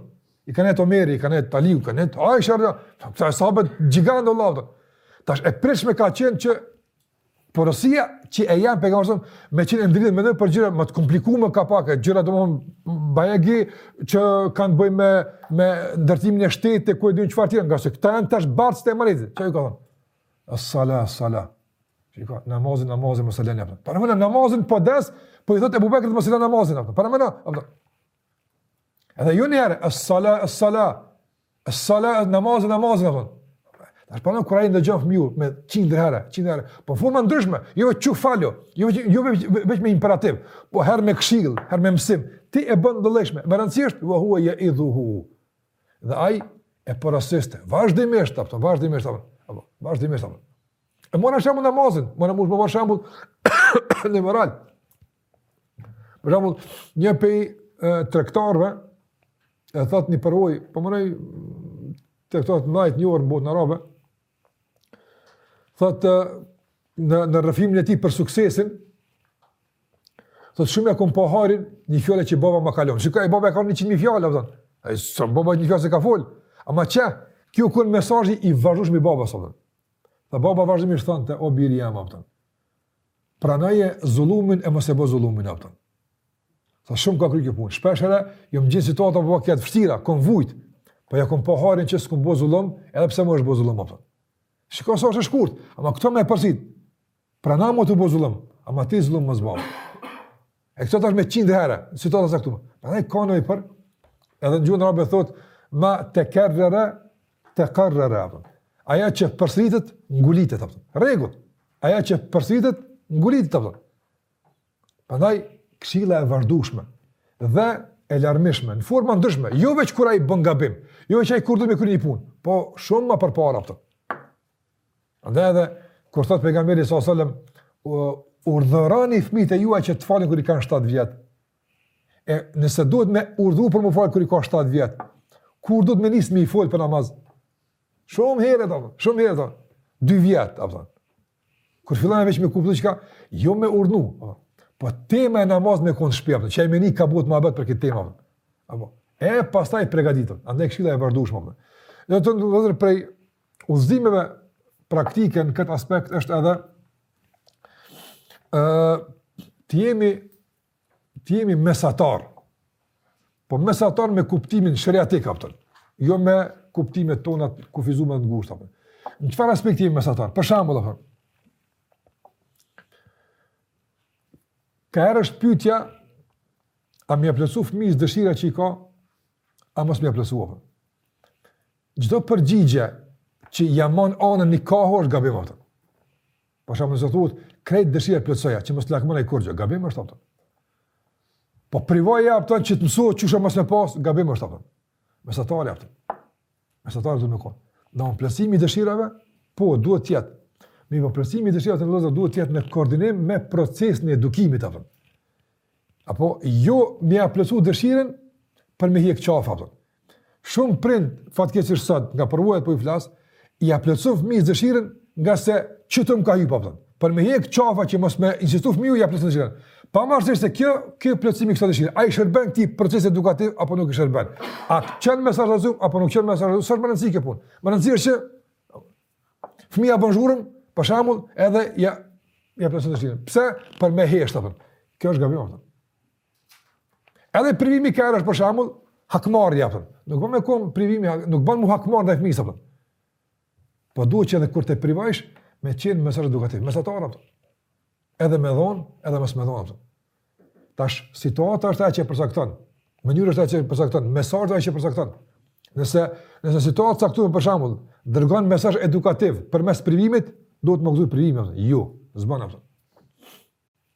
I ka nejt Omeri, i ka nejt Aliu, ka nejt Aisha. Po këta sahabë gjigantë Allahu. Tash e pritshme ka qenë që porosia që e jep Pejgamberi me qenë ndërlidhur me për gjëra më të komplikuara ka pak gjëra domthon bajegi që kanë të bëjnë me me ndërtimin e shtetit ku e di un çfarë tjetër ngase këta janë tash bartës të mesazhit çfarë ka thënë as-sala as-sala Shiko, namazin, namazin, mos e lënë apo. Paramendo namazin po des, po i thotë Abu Bekrit mos e lënë namazin apo. Paramendo. Edhe një herë, as-sala, as-sala. As-sala, namazin, namazin apo. Tash po kur ai ndëgjon fëmiu me 100 herë, 100 herë, po në forma të ndryshme, jo veç çu falu, jo veç jo veç me imperativ, po herë me këshillë, herë me mësim. Ti e bën ndëllëshme. Me rëndësi është wa huwa ya'idhuhu. Dhe ai e porosiste. Vazhdimisht apo, vazhdimisht apo. Vazhdimisht apo. E mora shembull namazin, mora mund të marr shembull në moral. Për shembull, një pej tregtarëve e thot një përvojë, po mora të thot ndaj një orë në botën arabe. Thot në në rrëfimin e tij për suksesin, Thot shumë e kom pa hairin një fjalë që baba ma ka lon. Shikoj baba ka 100 mijë fjalë, thot. Ai sa baba një fjalë s'e ka fol. Ama çe, kjo u kon mesazhi i vazhdueshëm i babas, thot. Dhe baba vazhdimisht thonte o biri jem apëton. Pranoje zullumin e mos e bo zullumin apëton. Tha shumë ka kry kjo punë. Shpeshherë, jom gjind në situata po bukur të vështira, kom vujt, po ia kom pa hairin që s'kom bo zulum, edhe pse më është bo zullum apëton. Shiko sa është e shkurt, ama këto me e përsërit. Prano me të bo zullum, ama ti zullum mos bëj. E këto tash me qind herë, në situata sa këtu. Prandaj ka nevojë për edhe në gjuhën arabe thot ma tekerrere tekarrere apo. Ajo që përsëritet ngulitet apo. Rregull. Ajo që përsëritet ngulitet apo. Prandaj këshilla e vazhdueshme dhe e larmishme në forma të ndryshme, jo veç kur ai bën gabim, jo veç ai kur do me kry një punë, po shumë më përpara apo. Andaj edhe, kur thot pejgamberi s.a.s. urdhëroni fëmijët e juaj që të falen kur i kanë 7 vjet. E nëse duhet me urdhëru për m'u fal kur i ka 7 vjet, kur duhet me nis me i fol për namaz? Shumë herët apton, shumë herët apton. 2 vjet apton. Kur fillon veç me kuptu diçka, jo me urdhëru. Po. po tema e namazit me kon e shpeshtë, që ai me ni ka bohet muhabet për këtë temë. Apo. E pastaj përgatitet. Andaj këshilla e vazhdueshme. Domethënë prej udhëzimeve praktike në këtë aspekt është edhe ë të jemi të jemi mesatar. Po mesatar me kuptimin sheriatik apton jo me kuptimet tona të kufizuara të ngushta. Në çfarë aspekti jemi mesatar? Për shembull, apo Ka herë është pytja, a me ia plotësu fëmijës dëshirat që i ka A mos me ia plotësu. Çdo përgjigje që ja mon anën një kahu është gabim apton. Për shembull nëse thuhet, krejt dëshirat plotësoja, që mos lakmon ai kurgjë, gabim është apton. Po privoje apton që të mësohet që shumë mos me pas, gabim është apton. Mesatarja apton. Mesatarja duhet me kon. Domethënë plotësimi i dëshirave, po duhet të jetë. Mirëpo plotësimi i dëshirave të nderuar vëllezër duhet të jetë në koordinim me procesin e edukimit apton. Apo jo me ia plotësu dëshirën për me hjek qafe apo. Shumë prind fatkeqësisht sot nga përvojat po i flas, ia plotësojnë fëmijës dëshirën ngase qitu m'ka hyp apo. Për me hjek qafe që mos me insistu fëmiu ia plotësojnë dëshirën. Pavarësisht se kjo, ky plotësimi i kësaj dëshire a i shërben atij procesi edukativ apo nuk i shërben. A çon mesazh apo nuk çon mesazh, s'është me rëndësi kjo punë. Me rëndësi është që Fëmija bën zhurëm, për shembull, edhe ja ja plotëson dëshirën. Pse? Për me hesht apton. Kjo është gabim apton. Edhe privimi ka herë është për shembull, hakmarrje apton. Nuk bën me kon privimi, nuk bën mu hakmarr ndaj fëmijës apton. Po duhet që edhe kur të privojsh me qenë mesazh edukativ, mesatar apo. Edhe me dhon, edhe mos me dhon apton. Tash, situata është ajo që e përcakton, mënyra është ajo që e përcakton, mesazhi është ajo që e përcakton. Nëse, nëse situata e caktuar për shembull dërgon mesazh edukativ përmes privimit, do të më gëzur privimit, jo, s'ban apton.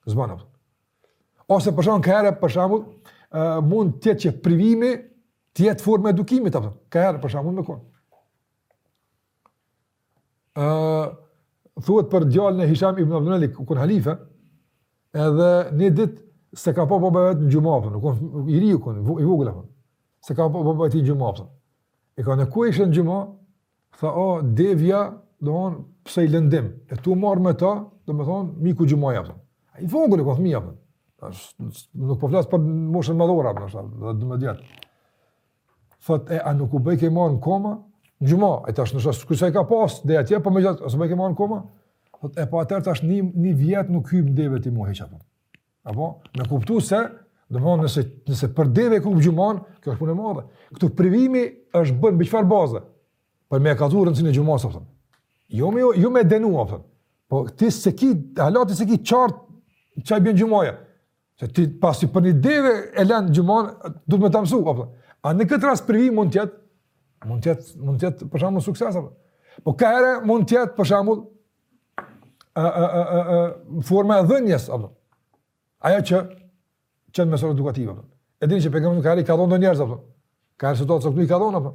S'ban apton. Ose për shembull ka herë për shembull mund të jetë që privimi të jetë formë edukimit apton ka herë për shembull mun me kon. ë thuhet për djalin e Hisham ibn Abdul Malik, u kon halife, edhe një ditë s'e ka pa baba i vet në xhuma apton, i ri u kon, i vogël apton. S'e ka pa baba i tij në xhuma apton. E kanë ku ishe në xhuma? Tha o devja, domethon pësoi lëndim. E tu marr me ta, domethon m'iku xhumaja apton. Ai i vogël u kon fëmijë apton. Nuk po flas për moshën madhore apo, do të thotë. Thot e a nuk u bëj ke marr në koma? Xhuma, e tash ndoshta kusaj ka pas dhe atje po më gjatë, ose bëj ke marr në koma? Thot e po atë tash një një vjet nuk hyp n'deve ti mo hiç apo. Apo me kuptu se domethënë nëse nëse për deve ku xhuman, kjo është punë e madhe. Këtu privimi është bën me çfarë baze? Për me kuptu rënsinë e xhumas apo. Jo me, jo me dënu apo. Po ti s'e ki, hala ti s'e ki qart çka bën xhumaja. Se ti pasi për një deve e lën xhumanë, duhet me ta mësu apo. A në këtë rast privimi mund të jetë mund të jetë mund të jetë për shembull sukses apo. Po ka herë mund të jetë për shembull ë ë ë ë ë forma e dhënies apo. Ajo që qenë mesur edukativ apo. E dini që pejgamberi ka herë i ka dhënë do njerëz apo. Ka herë situata që nuk i ka dhënë apo.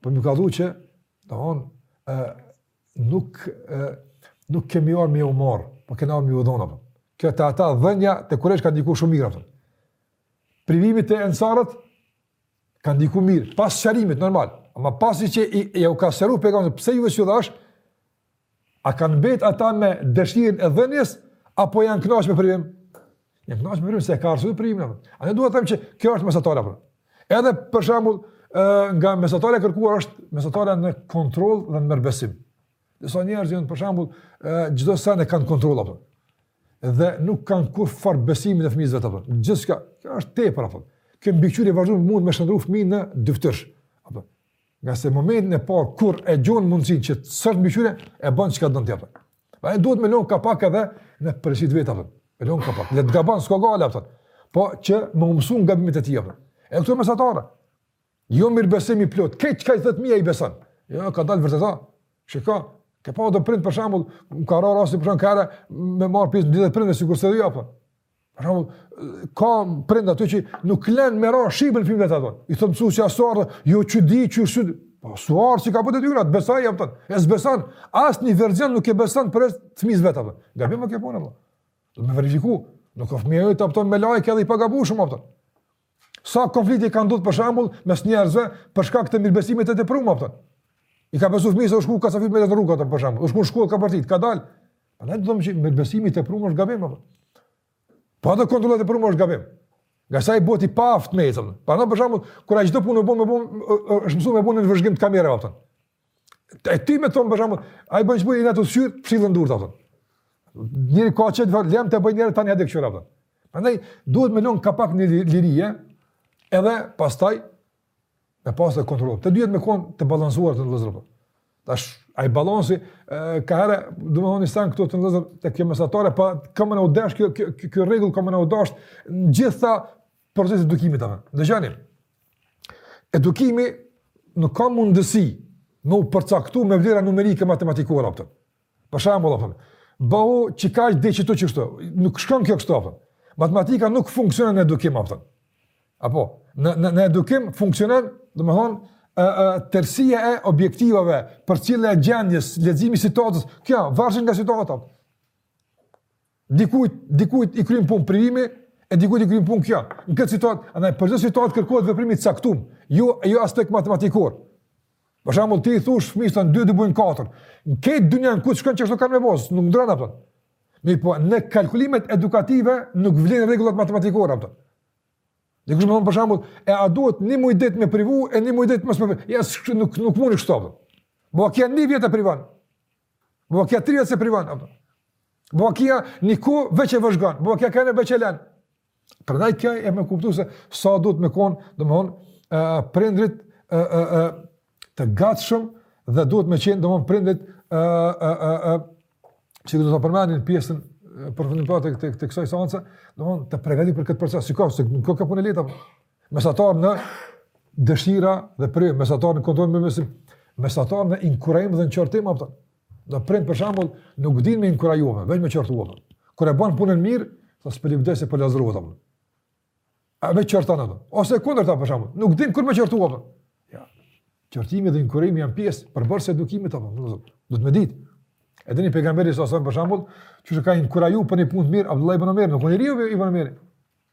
Po me kallxu që, domthon, ë nuk ë nuk kemi ardh me u marr, po kemi ardh me u dhon. Kjo te ata dhënia te kurejsh ka ndiku shumë mirë apton. Privimi te ensarët ka ndiku mirë, pas sqarimit, normal. Ama pasi që i, i u ka sqaru pejgamberi, pse juve s'ju dhash, A kanë mbet ata me dëshirën e dhënies apo janë kënaqur me prim? Janë kënaqur me privim se e ka arsyetu privimin. A ne duhet të them që kjo është mesatarja apo? Edhe për shembull, nga mesatarja e kërkuar është mesatarja në kontroll dhe në mirëbesim. Disa njerëz janë për shembull, çdo sen e kanë kontroll apo? Dhe nuk kanë kurrfar besimi në fëmijët apo? Gjithçka, kjo është tepër apo? Kjo mbikëqyrje e vazhdushme mund të shndërrojë fëmin në dyftyrsh. Apo? Ngase momentin e parë kur e gjon mundësin që të sërtë mbikëqyrje, e bën çka don ti apo. Ai duhet me lënë ngapak edhe në përgjegjësi të vet apo. Me lënë ngapak. Le të gabon s'ka gajle apo. Po që me mësu nga gabimet e tija. E këtu mesatare. Jo mirëbesim i plot. Gjithçka i thot fmia i beson. Jo, ndal vërteto. Shikoj, ke pa do prind për shembull, më ka rënë rasti për shembull ka herë me marr pjesë në ditë prindve sigurisht edhe ju apo. Për shembull, ka prind aty që nuk lenë me ra shi mbi fmi t'vet apton. I thot msusi s'u ardh, jo çudi, qysh s'u ardh. Po, s'u ardh s'i ka bo detyrat, të besoj, apton. E s'e beson, asnjë verzion nuk e beson prej fmijs vet apton. Gabim kjo punë, apëton. Duhet me verifiku, nuk ka fëmijë e të apëton melaike edhe i pagabushëm, apëton. Sa konflikte kanë ndodhur për shembull mes njerëzve për shkak të mirëbesimit të tepruar apo. I ka besu fëmijës se u shku ka sa fëmijë me rrugë atë për shembull. U shku në shkollë ka partit, ka dal. A ne do të thonë mirëbesimi i tepruar është gabim apo? Po ashtu kontrolla e tepruar është gabim. Ngase i bon t'paaft me thon. Pa na për shembull kur ai çdo punë bën me bën është mësuar me bën në vëzhgim të kamerave apo. E ti me thonë për shembull, ai bën çfarë i na të syr, çilën durt atë. Njëri ka çet vërtet lem të bëjë tani edhe këtu atë. Prandaj duhet me lënë ngapak në liri, edhe pastaj me pasë të kontrolluar. Të dyjat me kon të balancuara të vëzhgojë. Tash ai balanci ka herë, du me thon ni sen këtu të vëzhgojë tek kjo mesatare, pa ka me na u dasht kjo kjo rregull ka me na u dasht gjithsa proces edukimit apo. Dëgjoni. Edukimi nuk ka mundësi me u përcaktu me vlera numerike matematikore apo. Për shembull apo. Bëhu qikjo edhe qikjo qështu. Nuk shkon kjo kështu apo. Matematika nuk funksionon në edukim apo. Apo në në në edukim funksionon, domethënë ë ë tërësia e objektivave, përcjellja e gjendjes, leximi i situatës, kjo varet nga situata. Dikujt, dikujt i kryen punë privimi, e dikujt i kryen punë kjo. Në këtë situatë, andaj për çdo situatë kërkohet veprim i caktuar, jo jo aspekt matematikor. Për shembull, ti i thosh fëmijës tan dy e dy bëjnë katër. Në këtë dynja ku shkon qështu kanë me bo, nuk ndron apo. Mirëpo në kalkulimet edukative nuk vlen rregullat matematikore apo. Dhe kush më thon për shembull, e a duhet një muaj ditë me privu e një muaj ditë mos me. Ja nuk nuk mundi kështu. Ka vakia një vit e privon. Bon vakia tri vjet s'e privon, apo. Bon vakia dikur veç e vëzhgon, buakia kanë veç e lën. Prandaj kjo jep me kuptu se sa duhet me kon, domthon, ë prindrit ë ë ë të gatshëm dhe duhet me qenë domthon prindrit ë ë ë ë që do ta përmendim n'pjesën përfundimtare të kësaj të kësaj seance, domthon të përgatitur për këtë proces. Shiko se nuk asht punë e lehtë apo. Mesatar në dëshira dhe për mesatar në kontroll me besim. Mesatar në inkurajim dhe në qortim apo. Do prind për shembull nuk din me inkurajuar, vetëm me qortuar. Kur e bën punën mirë, thotë s'po e livdoj se po lazdrohet apo. A veç qorton apo? Ose e kundërta për shembull, nuk din kurrë me qortuar apo. Ja. Qortimi dhe inkurajimi janë pjesë përbërëse e edukimit apo. Duhet me ditë. E dini Pejgamberi salatu selam për shembull, qysh e ka inkuraju për një punë të mirë, Abdullah ibn Omer, ni'me rexhulu ibn Omer.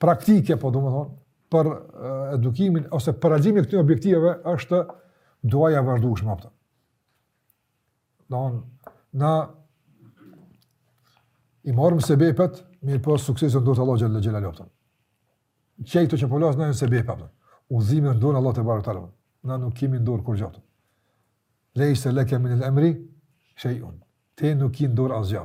praktike, po domethonë, për edukimin, ose për realizimin e këtyre objektivave, është duaja e vazhdushme, apo. Domethon, na i marrëm sebepet, mirëpo suksesi n'dorë të Allahut xhele xhelaluhu, apo. Qajo është që po lexojmë janë sebepet, apo. Udhëzimi në dorë t'Allahut tebareke ve teala, apo. Na nuk kemi në dorë kurgja. Lejse leke minel emri shej'un. Ti nuk ki në dorë asgja.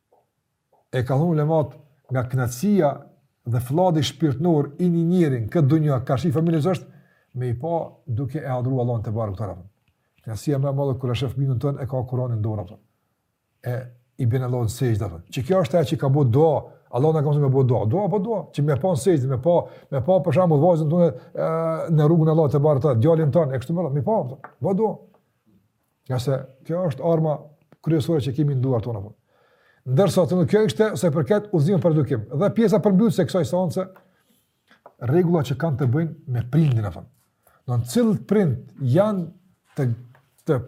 e kanë thonë ulemat nga knaqësia dhe flladi shpirtnor i një njeri n'këtë dunja karshi familjes është me i pa duke e adhru Allahun tebareke ve teala knaqësia ma e madhe kur e sheh fminë tan e ka kuranin në dora e i bën Allahut sexhde qikjo është e që ka bo doa Allahu na ka mësu me bo doa doa po doa që me pa në sexhde me pa me pa për shembull vajzën tane në rrugën e Allahut tebareke djalin tan e kështu me radhë apo po doa Ngase kjo është arma kryesore që kemi në duar tona. Po. Ndërsa të nderuar, kjo ishte sa i përket udhëzimeve për edukim. Dhe pjesa përmbyllëse e kësaj seance, rregulla që kanë të bëjnë me prindin, a kupton. Në në cilët prind janë të, të,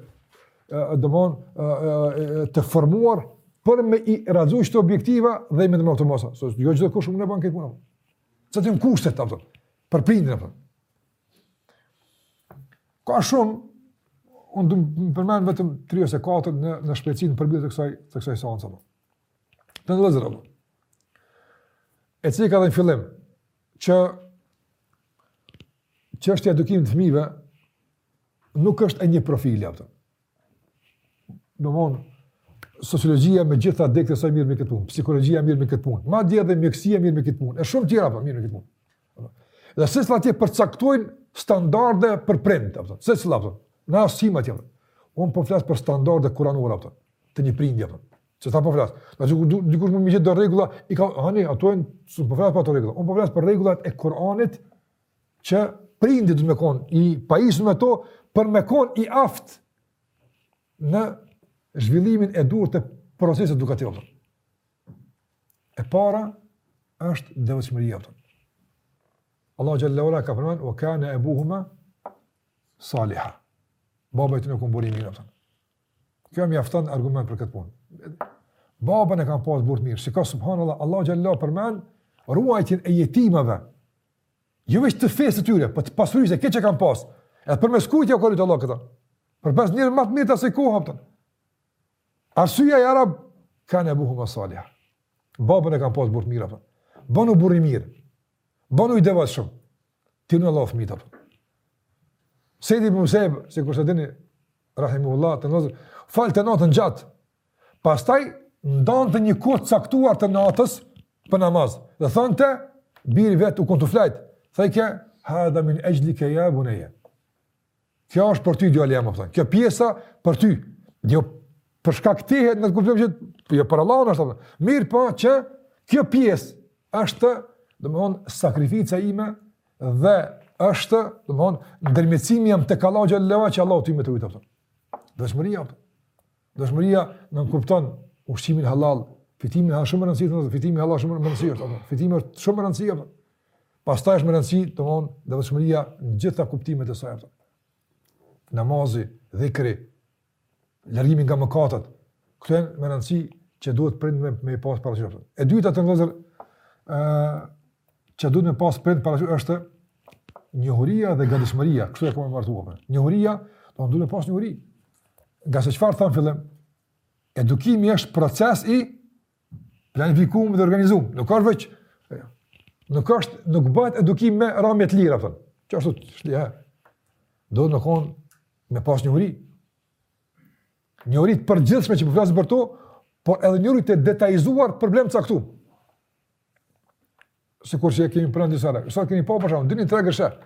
domethënë, të formuar për me i realizu qeto objektiva dhe i me të më automosa. So, jo gjithkush mun e ban këtë punë. Cilat janë kushtet, a kupton, për prindin, a kupton. Ka shumë, unë du me përmend vetëm 3 ose 4 në, në shpejtësi në përmbyllje të kësaj, të kësaj seance. Të nderuar vëllezër, apo. E ceka edhe në fillim, që çështja e edukimit të fmijve, nuk është e një profili, a kupton. Domethënë, sociologjia me gjitha degët e saj merret me këtë punë, psikologjia merret me këtë punë, madje edhe mjekësia merret me këtë punë, e shumë tjera a po, merren me këtë punë. Dhe secila përcaktojnë standarde për prindë, secila, në asima tjera. Unë po flas për standarde kuranore, a kupton, të një prindi, a kupton. Se ta po flas. Na ju dikush më mjet do rregulla, i ka hani ato janë po flas për ato rregulla. Unë po flas për rregullat e Kuranit që prindi duhet me konë, i pajisë me to, për me konë i aftë në zhvillimin e duhur të procesit edukativ. E para është devotshmëria e tyre. Allahu xhelle ve ala ka thënë: "Wa kana abuhuma salihan." Baba i tyre u kon burrë i mirë, a po. Kjo mjafton argument për këtë punë. Babën e kan pas burrë të mirë. Shiko subhanallah Allahu xhelle ve ala përmend ruajtjen e jetimave Jo veç të fesë të tyre, po të pasurisë që e kanë pasë. Edhe përmes kujt ua ka rujt Allah këta. Përmes njerit ma të mirë të asaj kohe, a kupton. Arsyeja, ja Rab, kana abuhuma saliha. Babën e kanë pasë burrë të mirë, a kupton. Bënu burrë i mirë. Bënu i devotshëm. T'i run Allahu fmijtë, a kupton. Seid ibn Musejjeb, sikurse e dini, rahimehullah, të nderuar, falte natën gjatë, Pastaj ndante një kohë të caktuar të natës për namaz. Dhe thonte, biri vet u kon tu flejt. Thojke, hadha min exhlike ja buneje. Kjo është për ty, djali jem, a kupton. Kjo pjesa për ty. Jo, për shkak teje në atë kuptim që, jo, për Allahun është, a kupton. Mirëpo po, që kjo pjesë është, domethënë, sakrifica ime dhe është, domethënë, ndërmjetësimi jem tek Allahu xhelle ve ala që Allahu ty me të rujt, a kupton. Devotshmëria, a kupton. Devotshmëria nënkupton ushqimin halal, fitimi halal shumë rëndësi, thonë fitimi halal shumë rëndësi, thonë fitimi është shumë rëndësi. Thonë. Pastaj është me rëndësi, domthon, devotshmëria në gjitha kuptimet e saj. Namazi, dhikri, largimi nga mëkatet, këto janë me rëndësi që duhet prindi me i pas parasysh. E dyta të nderuar vëllezër që duhet me pas prindi parasysh është njohuria dhe gatishmëria, kështu e kemi emërtuar. Njohuria, domethënë duhet pas njohuri. Ngase çfarë thamë n'fillim, edukimi është proces i planifikum dhe organizum. Nuk është veç, nuk është, nuk bëhet edukim me ramje të lirë, apton. Që është të shli, he? Duhet me kon me pas njohuri. Njohuri të përgjithshme që po flasim për to, por edhe njohuri të detajizuar problem të caktu. sikur që e kemi përmend disa herë. Sot kemi pa për shembull, dini, n'treg sheh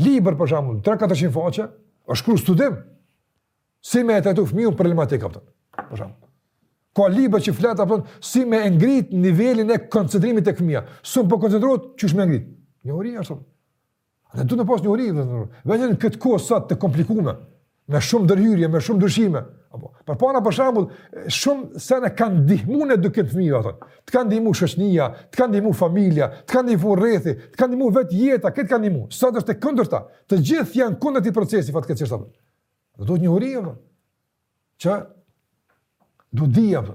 libër për shembull, 3-400 faqe, është shkru studim. Si me trajtu fmijën problematik, apton. Për shembull. Ka libër që flet, apton, si me e ngrit nivelin e koncentrimit tek fëmija. S'um po koncentrohet, qysh me e ngrit. Njohuri ashtu. Atë duhet me pas njohuri, vetëm në këtë kohë sot të komplikume, me shumë ndërhyrje, me shumë ndryshime. Apo, përpara për shembull, shumë sene kanë ndihmu në edukim të fëmijëve ato. Të ka ndihmu shoqnia, të ka ndihmu familja, të ka ndihmu rrethi, të ka ndihmu vetë jeta, krejt ka ndihmu. Sot është e kundërta. Të gjithë janë kundër këtij procesi fatkeqësisht apo. Duhet njohuri apo. Që do di apo.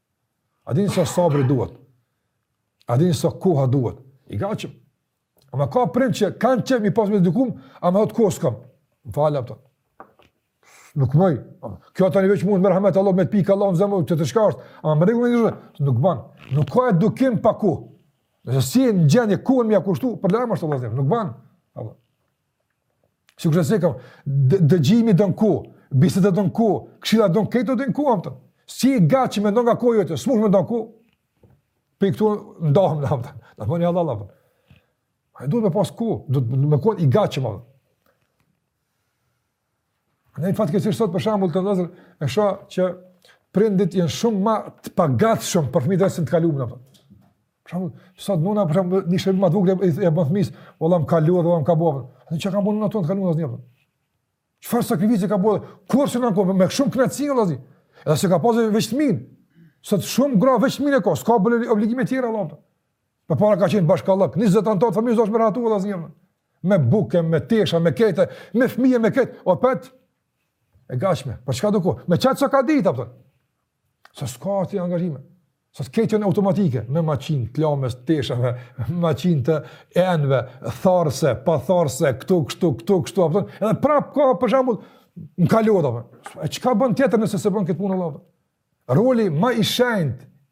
A dini sa sabri duhet? A dini sa koha duhet? I gatshëm. Ama ka prind që kanë qejf m'i pas t'edukum, ama thotë kohë s'kam. Më fal, apton. Nuk mëj. Kjo tani veç mund me rahmet Allah, me të pika Allah në zemë, që të shka është. Ama me rregull në një shëtë. Nuk banë. Nuk ka edukim pa kohë. Nëse s'i gjen kohën me ia kushtu, për lëmë është Allah zemë. Nuk banë. Sikur se kam dëgjimi don ku, biseda don ku, këshilla don këto don ku amtë. Si gaçi më don nga ku jote, smush më don ku. Pe këtu ndahëm në amtë. Na vjen Allah Allah. Ai duhet të pas ku, do të më kon i gaçi më. Ne fatkeqësisht sot për shembull vllezër e shoh që prindit janë shumë më të pagatshëm për fëmijët se n'të kalumen apo. Për shembull, sot nona për shembull një shërbim më të vogël e, ia bën fëmijës, valla më ka lodhur, valla më ka bërë. Atë çka kanë bën nonat tona n'të kalumen asnjë apo. Çfarë sakrifice ka bërë? Kurse e kanë kry me shumë kënaqësi vëllazi. Edhe s'e ka pasur veç fëmijën. Sot shumë gra veç fëmijën e ka, s'ka obligime të tjera vëlla. Përpara ka qenë bashkallëk, 20 anëtarë familjes është me gatu dhe zhjëmë. Me bukë, me tesha, me kete, me fëmije, me kete, opet e gatshme, për çka duko, me qatë s'ka ditë, apton. Sot s'ka asi angazhime, sot krejt janë automatike, me maqinë t'lamjes teshave, maqinë të enëve, tharëse, pa tharëse, këtu, kështu, këtu, kështu, apton, edhe prapë ka, për shembull, më ka lodhë, apton. E çka bën tjetër nëse s'e bën këtë punë, apton? Roli ma i shenjt,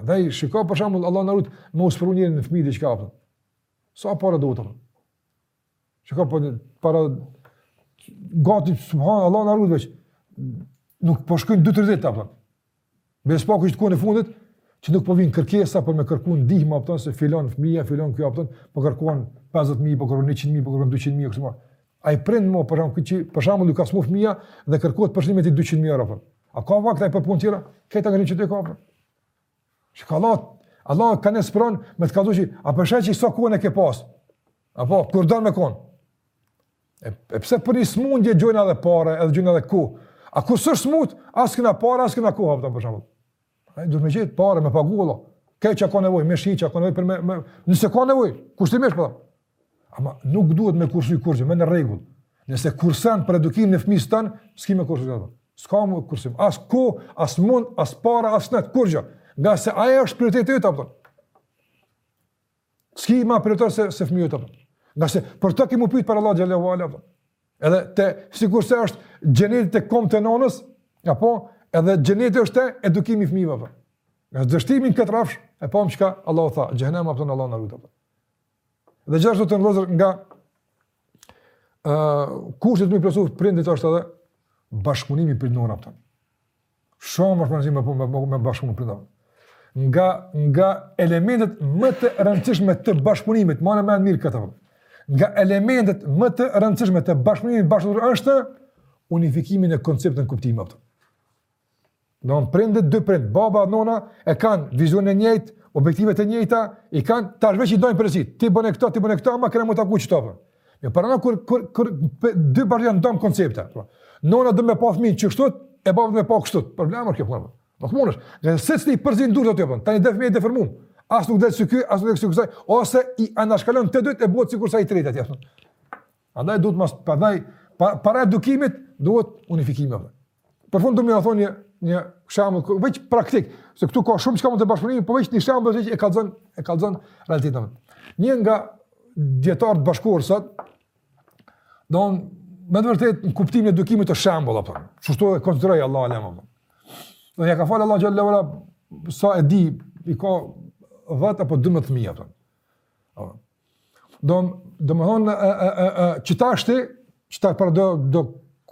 Prandaj shiko për shembull, Allah na rujt, me u sprovu njeri në fmij diçka, apton. Sa so, pare do të rrën? Shiko për po një, para, gati, subhan Allah na rujt veç, nuk po shkojnë 2-3 ditë, apton. Më së paku që kohën e fundit, që nuk po vijn kërkesa për me kërku ndihma, apton, se filan fëmija, filan kjo, apton, po kërkon 50.000, po kërkon 100.000, po kërkon 200.000, kështë ma. Ai prind më për shkak që për shembull iu ka smu fëmija dhe kërkohet për shërim të tij 200 mijë euro. A ka vakt ai për punë tjera? Këta kanë çdo të kapën. Shkollat, Allahu kaniher sprovon me të kallzu, a për shkak që sa kohën e ke pas? Apo kur don me kon? E, e pse për një smundje gjojnë edhe pare, edhe gjojnë edhe kohë? A kur s'është smut, as kena pare, as kena kohë, apëton për shumë. A i duhet me gjet pare, me pagu, Allah. Krejt çka ka nevoj, me shit çka ka nevoj, për me, me, nëse ka nevoj, kushtimisht, për po. Ama nuk duhet me kursu kurrë, në rregull. Nëse kursen për edukimin e fëmijës tënd, s'ki me kursu të atëm. S'ka më kursim. As kohë, as mund, as para, as net, kurgjë. Ngase ajo është prioriteti i jetës, apëton. S'ki ma prioritet se, se fëmijët, apëton. Ngase për ta ki m'u pyt prej Allahut xhelle ve ala, apëton. Edhe te, sikurse është xheneti te komt e nonës, apo, edhe xheneti është te edukimi i fëmijëve, apëton. Ngase dështimi n'këtë rafsh, e po më çka Allahu tha, xhehenem, apëton, Allahu na rujtë, apëton. Dhe gjithashtu të nderuar vllezër nga uh, kushtet me plotësu prindit është edhe bashkëpunimi prindëror, apëton. Shumë është me rëndësi me, me, me, me bashkëpunu për nëra. Nga, nga elementet më të rëndësishme të bashkëpunimit, mane n'men mirë këtë përë, nga elementet më të rëndësishme të bashkëpunimit bashkëshortor është unifikimi në konceptin e kuptimit. Domethënë prindit, dy prind, baba, nona, e kanë vizionin e njejtë, objektivat e njejta, i kanë, tash veç i dojnë përësit, ti bëne këta, ti bëne këta, ma kërë më të ku që topën. Jo, për anë, kur, kur, kur, për, dy prind janë t'ndamë n'koncepte, pra. nona don me pa fëmin kështu, e baba don me pa kështu, problem është kjo, përmë. Nuk mundesh, ngase secili i përzin durt, apëton, tani edhe fëmin e deformon, as nuk del si ky, as nuk del si kësaj, ose i anashkalon të dytë e bëhet sikurse i tretë atje. Andaj duhet mas padaj pa, para edukimit duhet unifikimi. Për fund do me thonë një një shembull veç praktik, se këtu ka shumë çka mund të bashkëpunojmë, po veç një shembull që e kallzon e kallzon realitetin. Një nga dijetarët bashkëkohorë sot don me të vërtetë në kuptimin e edukimit është shembull apo. Kështu e konsideroj Allahu alem apo. Do ia ka fal Allahu xhelle ve ala sa e di i ka 10 apo 12 fëmijë apo. Do domethënë ë ë ë ë që tashti, që tash para do do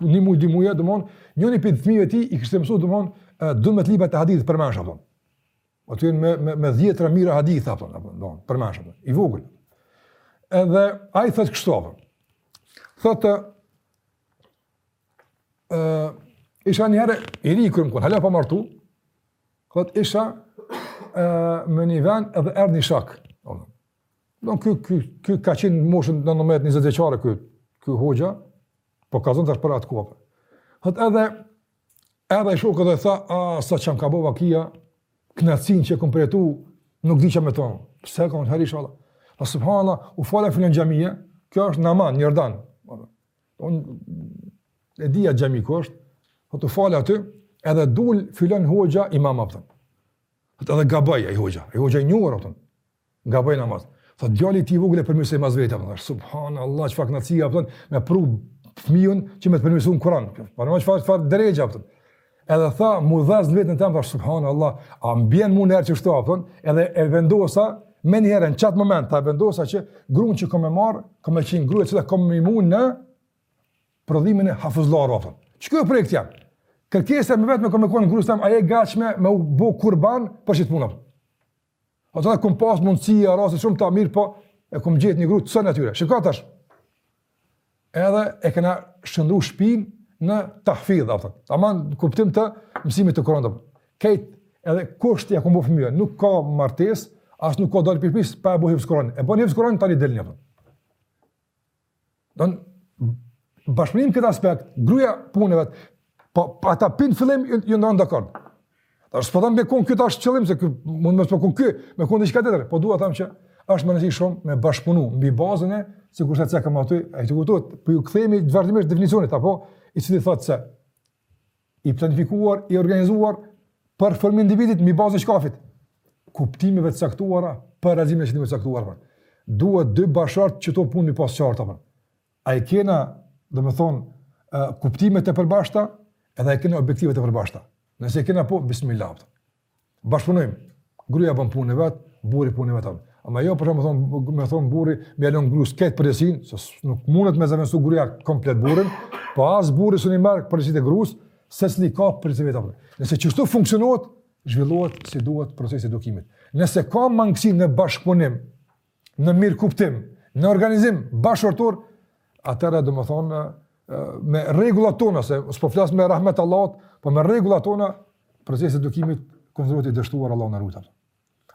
një mujë dy mujë, domethënë, njëri prej fëmijëve të tij i kishte mësuar domethënë 12 libra të hadithit përmendsh apo. O të me me me dhjetëra mijëra hadithe apo apo do përmendsh apo. I vogël. Edhe ai thotë kështu apo. Thotë ë uh, isha një herë i ri kur jom kon, hala pa martu. Thotë isha ë uh, me një vend edhe erdh një shok. Don ky ky ky ka qenë në moshën 19-20 vjeçare ky ky hoxha, po kallzon tash për atë kohë. Hot edhe edhe i shoku dhe tha, a sa çka m'ka bo vaki, knaqsin që kom përjetu, nuk di çka me thon. Pse ka hajr inshallah. Po subhanallah, u fala filan xhamia, kjo është n'Aman, Jordan. Un e di xhamia ku është, po të fal aty, edhe dul filan hoxha imam apton. Edhe gaboj ai hoxha, ai hoxha i njohur apton. Gaboj n'namaz. Tha, djali i tij i vogël e përmirësoj mas veti, apton, tha subhanallah, çfarë knaqsie, apton, me pru fëmijën që me të përmirësu në Kuran, pa çfarë, çfarë derexhja, apton. Edhe tha, mu ndez në veten teme, tha subhanallah, a më bjen mu një herë qështu, apton, edhe e vendosa, menjëherë, në qatë moment, tha e vendosa që grunë që kom me marrë, ka me qenë grue që ka me m'ndihmu në prodhimin e hafuzllarëve, apton. Qiky o projekti jem. Kërkesa jeme e vetme ka me konë ndaj grusë teme, a je e gatshme me u bo kurban për qit punë. Tha edhe kom pas mundësi e raste shumë të mira, po e kom gjetë një gru të ksaj natyre. Çka tash? Edhe e kena shëndrru shpin në tahfidh, apton. Taman në kuptim të mësimit të Kuranit, kejt, edhe kusht ja kom bo fëmijve, nuk ka martesë, as nuk ka dalë pi shpis, pa e bo hifz Kuranin. E bon hifz Kuranin, tani del, apton. Don bashkëpunim këtë aspekt, gruaja punën e vet, po ata pi n'fillim jon ra n'dakord. Tash është thonë me kon këtu tash qëllim se ky mund mos me kon ky, me kon diçka tjetër, po dua të them që është me rëndësi shumë me bashkëpunu mbi bazën e sikurse cekëm aty, ai të kuptohet, po ju kthehemi vazhdimisht definicionit apo i cili thotë se i planifikuar, i organizuar për formimin e individit mbi bazën e çkafit, kuptimeve të caktuara për realizimin e qëllimeve të caktuara. Duhet dy bashkëshortë qëto punë me i pas qartë apton. A i kena, domethënë, kuptime të përbashkëta, edhe a i kena objektive të përbashkëta. Nëse kena po bismillah. Bashkëpunojmë. Gruaja bën punën e vet, burri punën e vet. Ama jo për shembull me thon, me thon burri, me ia lon grus këtë përgjegjësinë, se nuk mundet me zëvendësu gruaja komplet burrin, po as burri s'un i merr përgjegjësitë e grus, se secili ka përgjegjësitë e veta. Nëse qështu funksionohet, zhvillohet si duhet procesi i edukimit. Nëse ka mangësi në bashkëpunim, në mirëkuptim, në organizim bashkëshortor, atëherë domethënë, me rregullat tona, se s'po flas me rahmet të Allahut, po me rregullat tona, procesi i edukimit, konsiderohet i dështuar Allah na ruajt.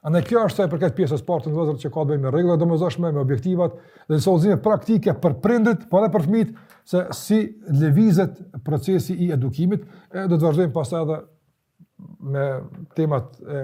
Andaj kjo është sa i përket pjesës parë të ndërtuar që ka të bëjmë me rregullat e domosdoshme, me objektivat, dhe disa udhëzime praktike për prindrit, po edhe për fmit, se si levizet procesi i edukimit, e do të vazhdojmë pastaj edhe me temat e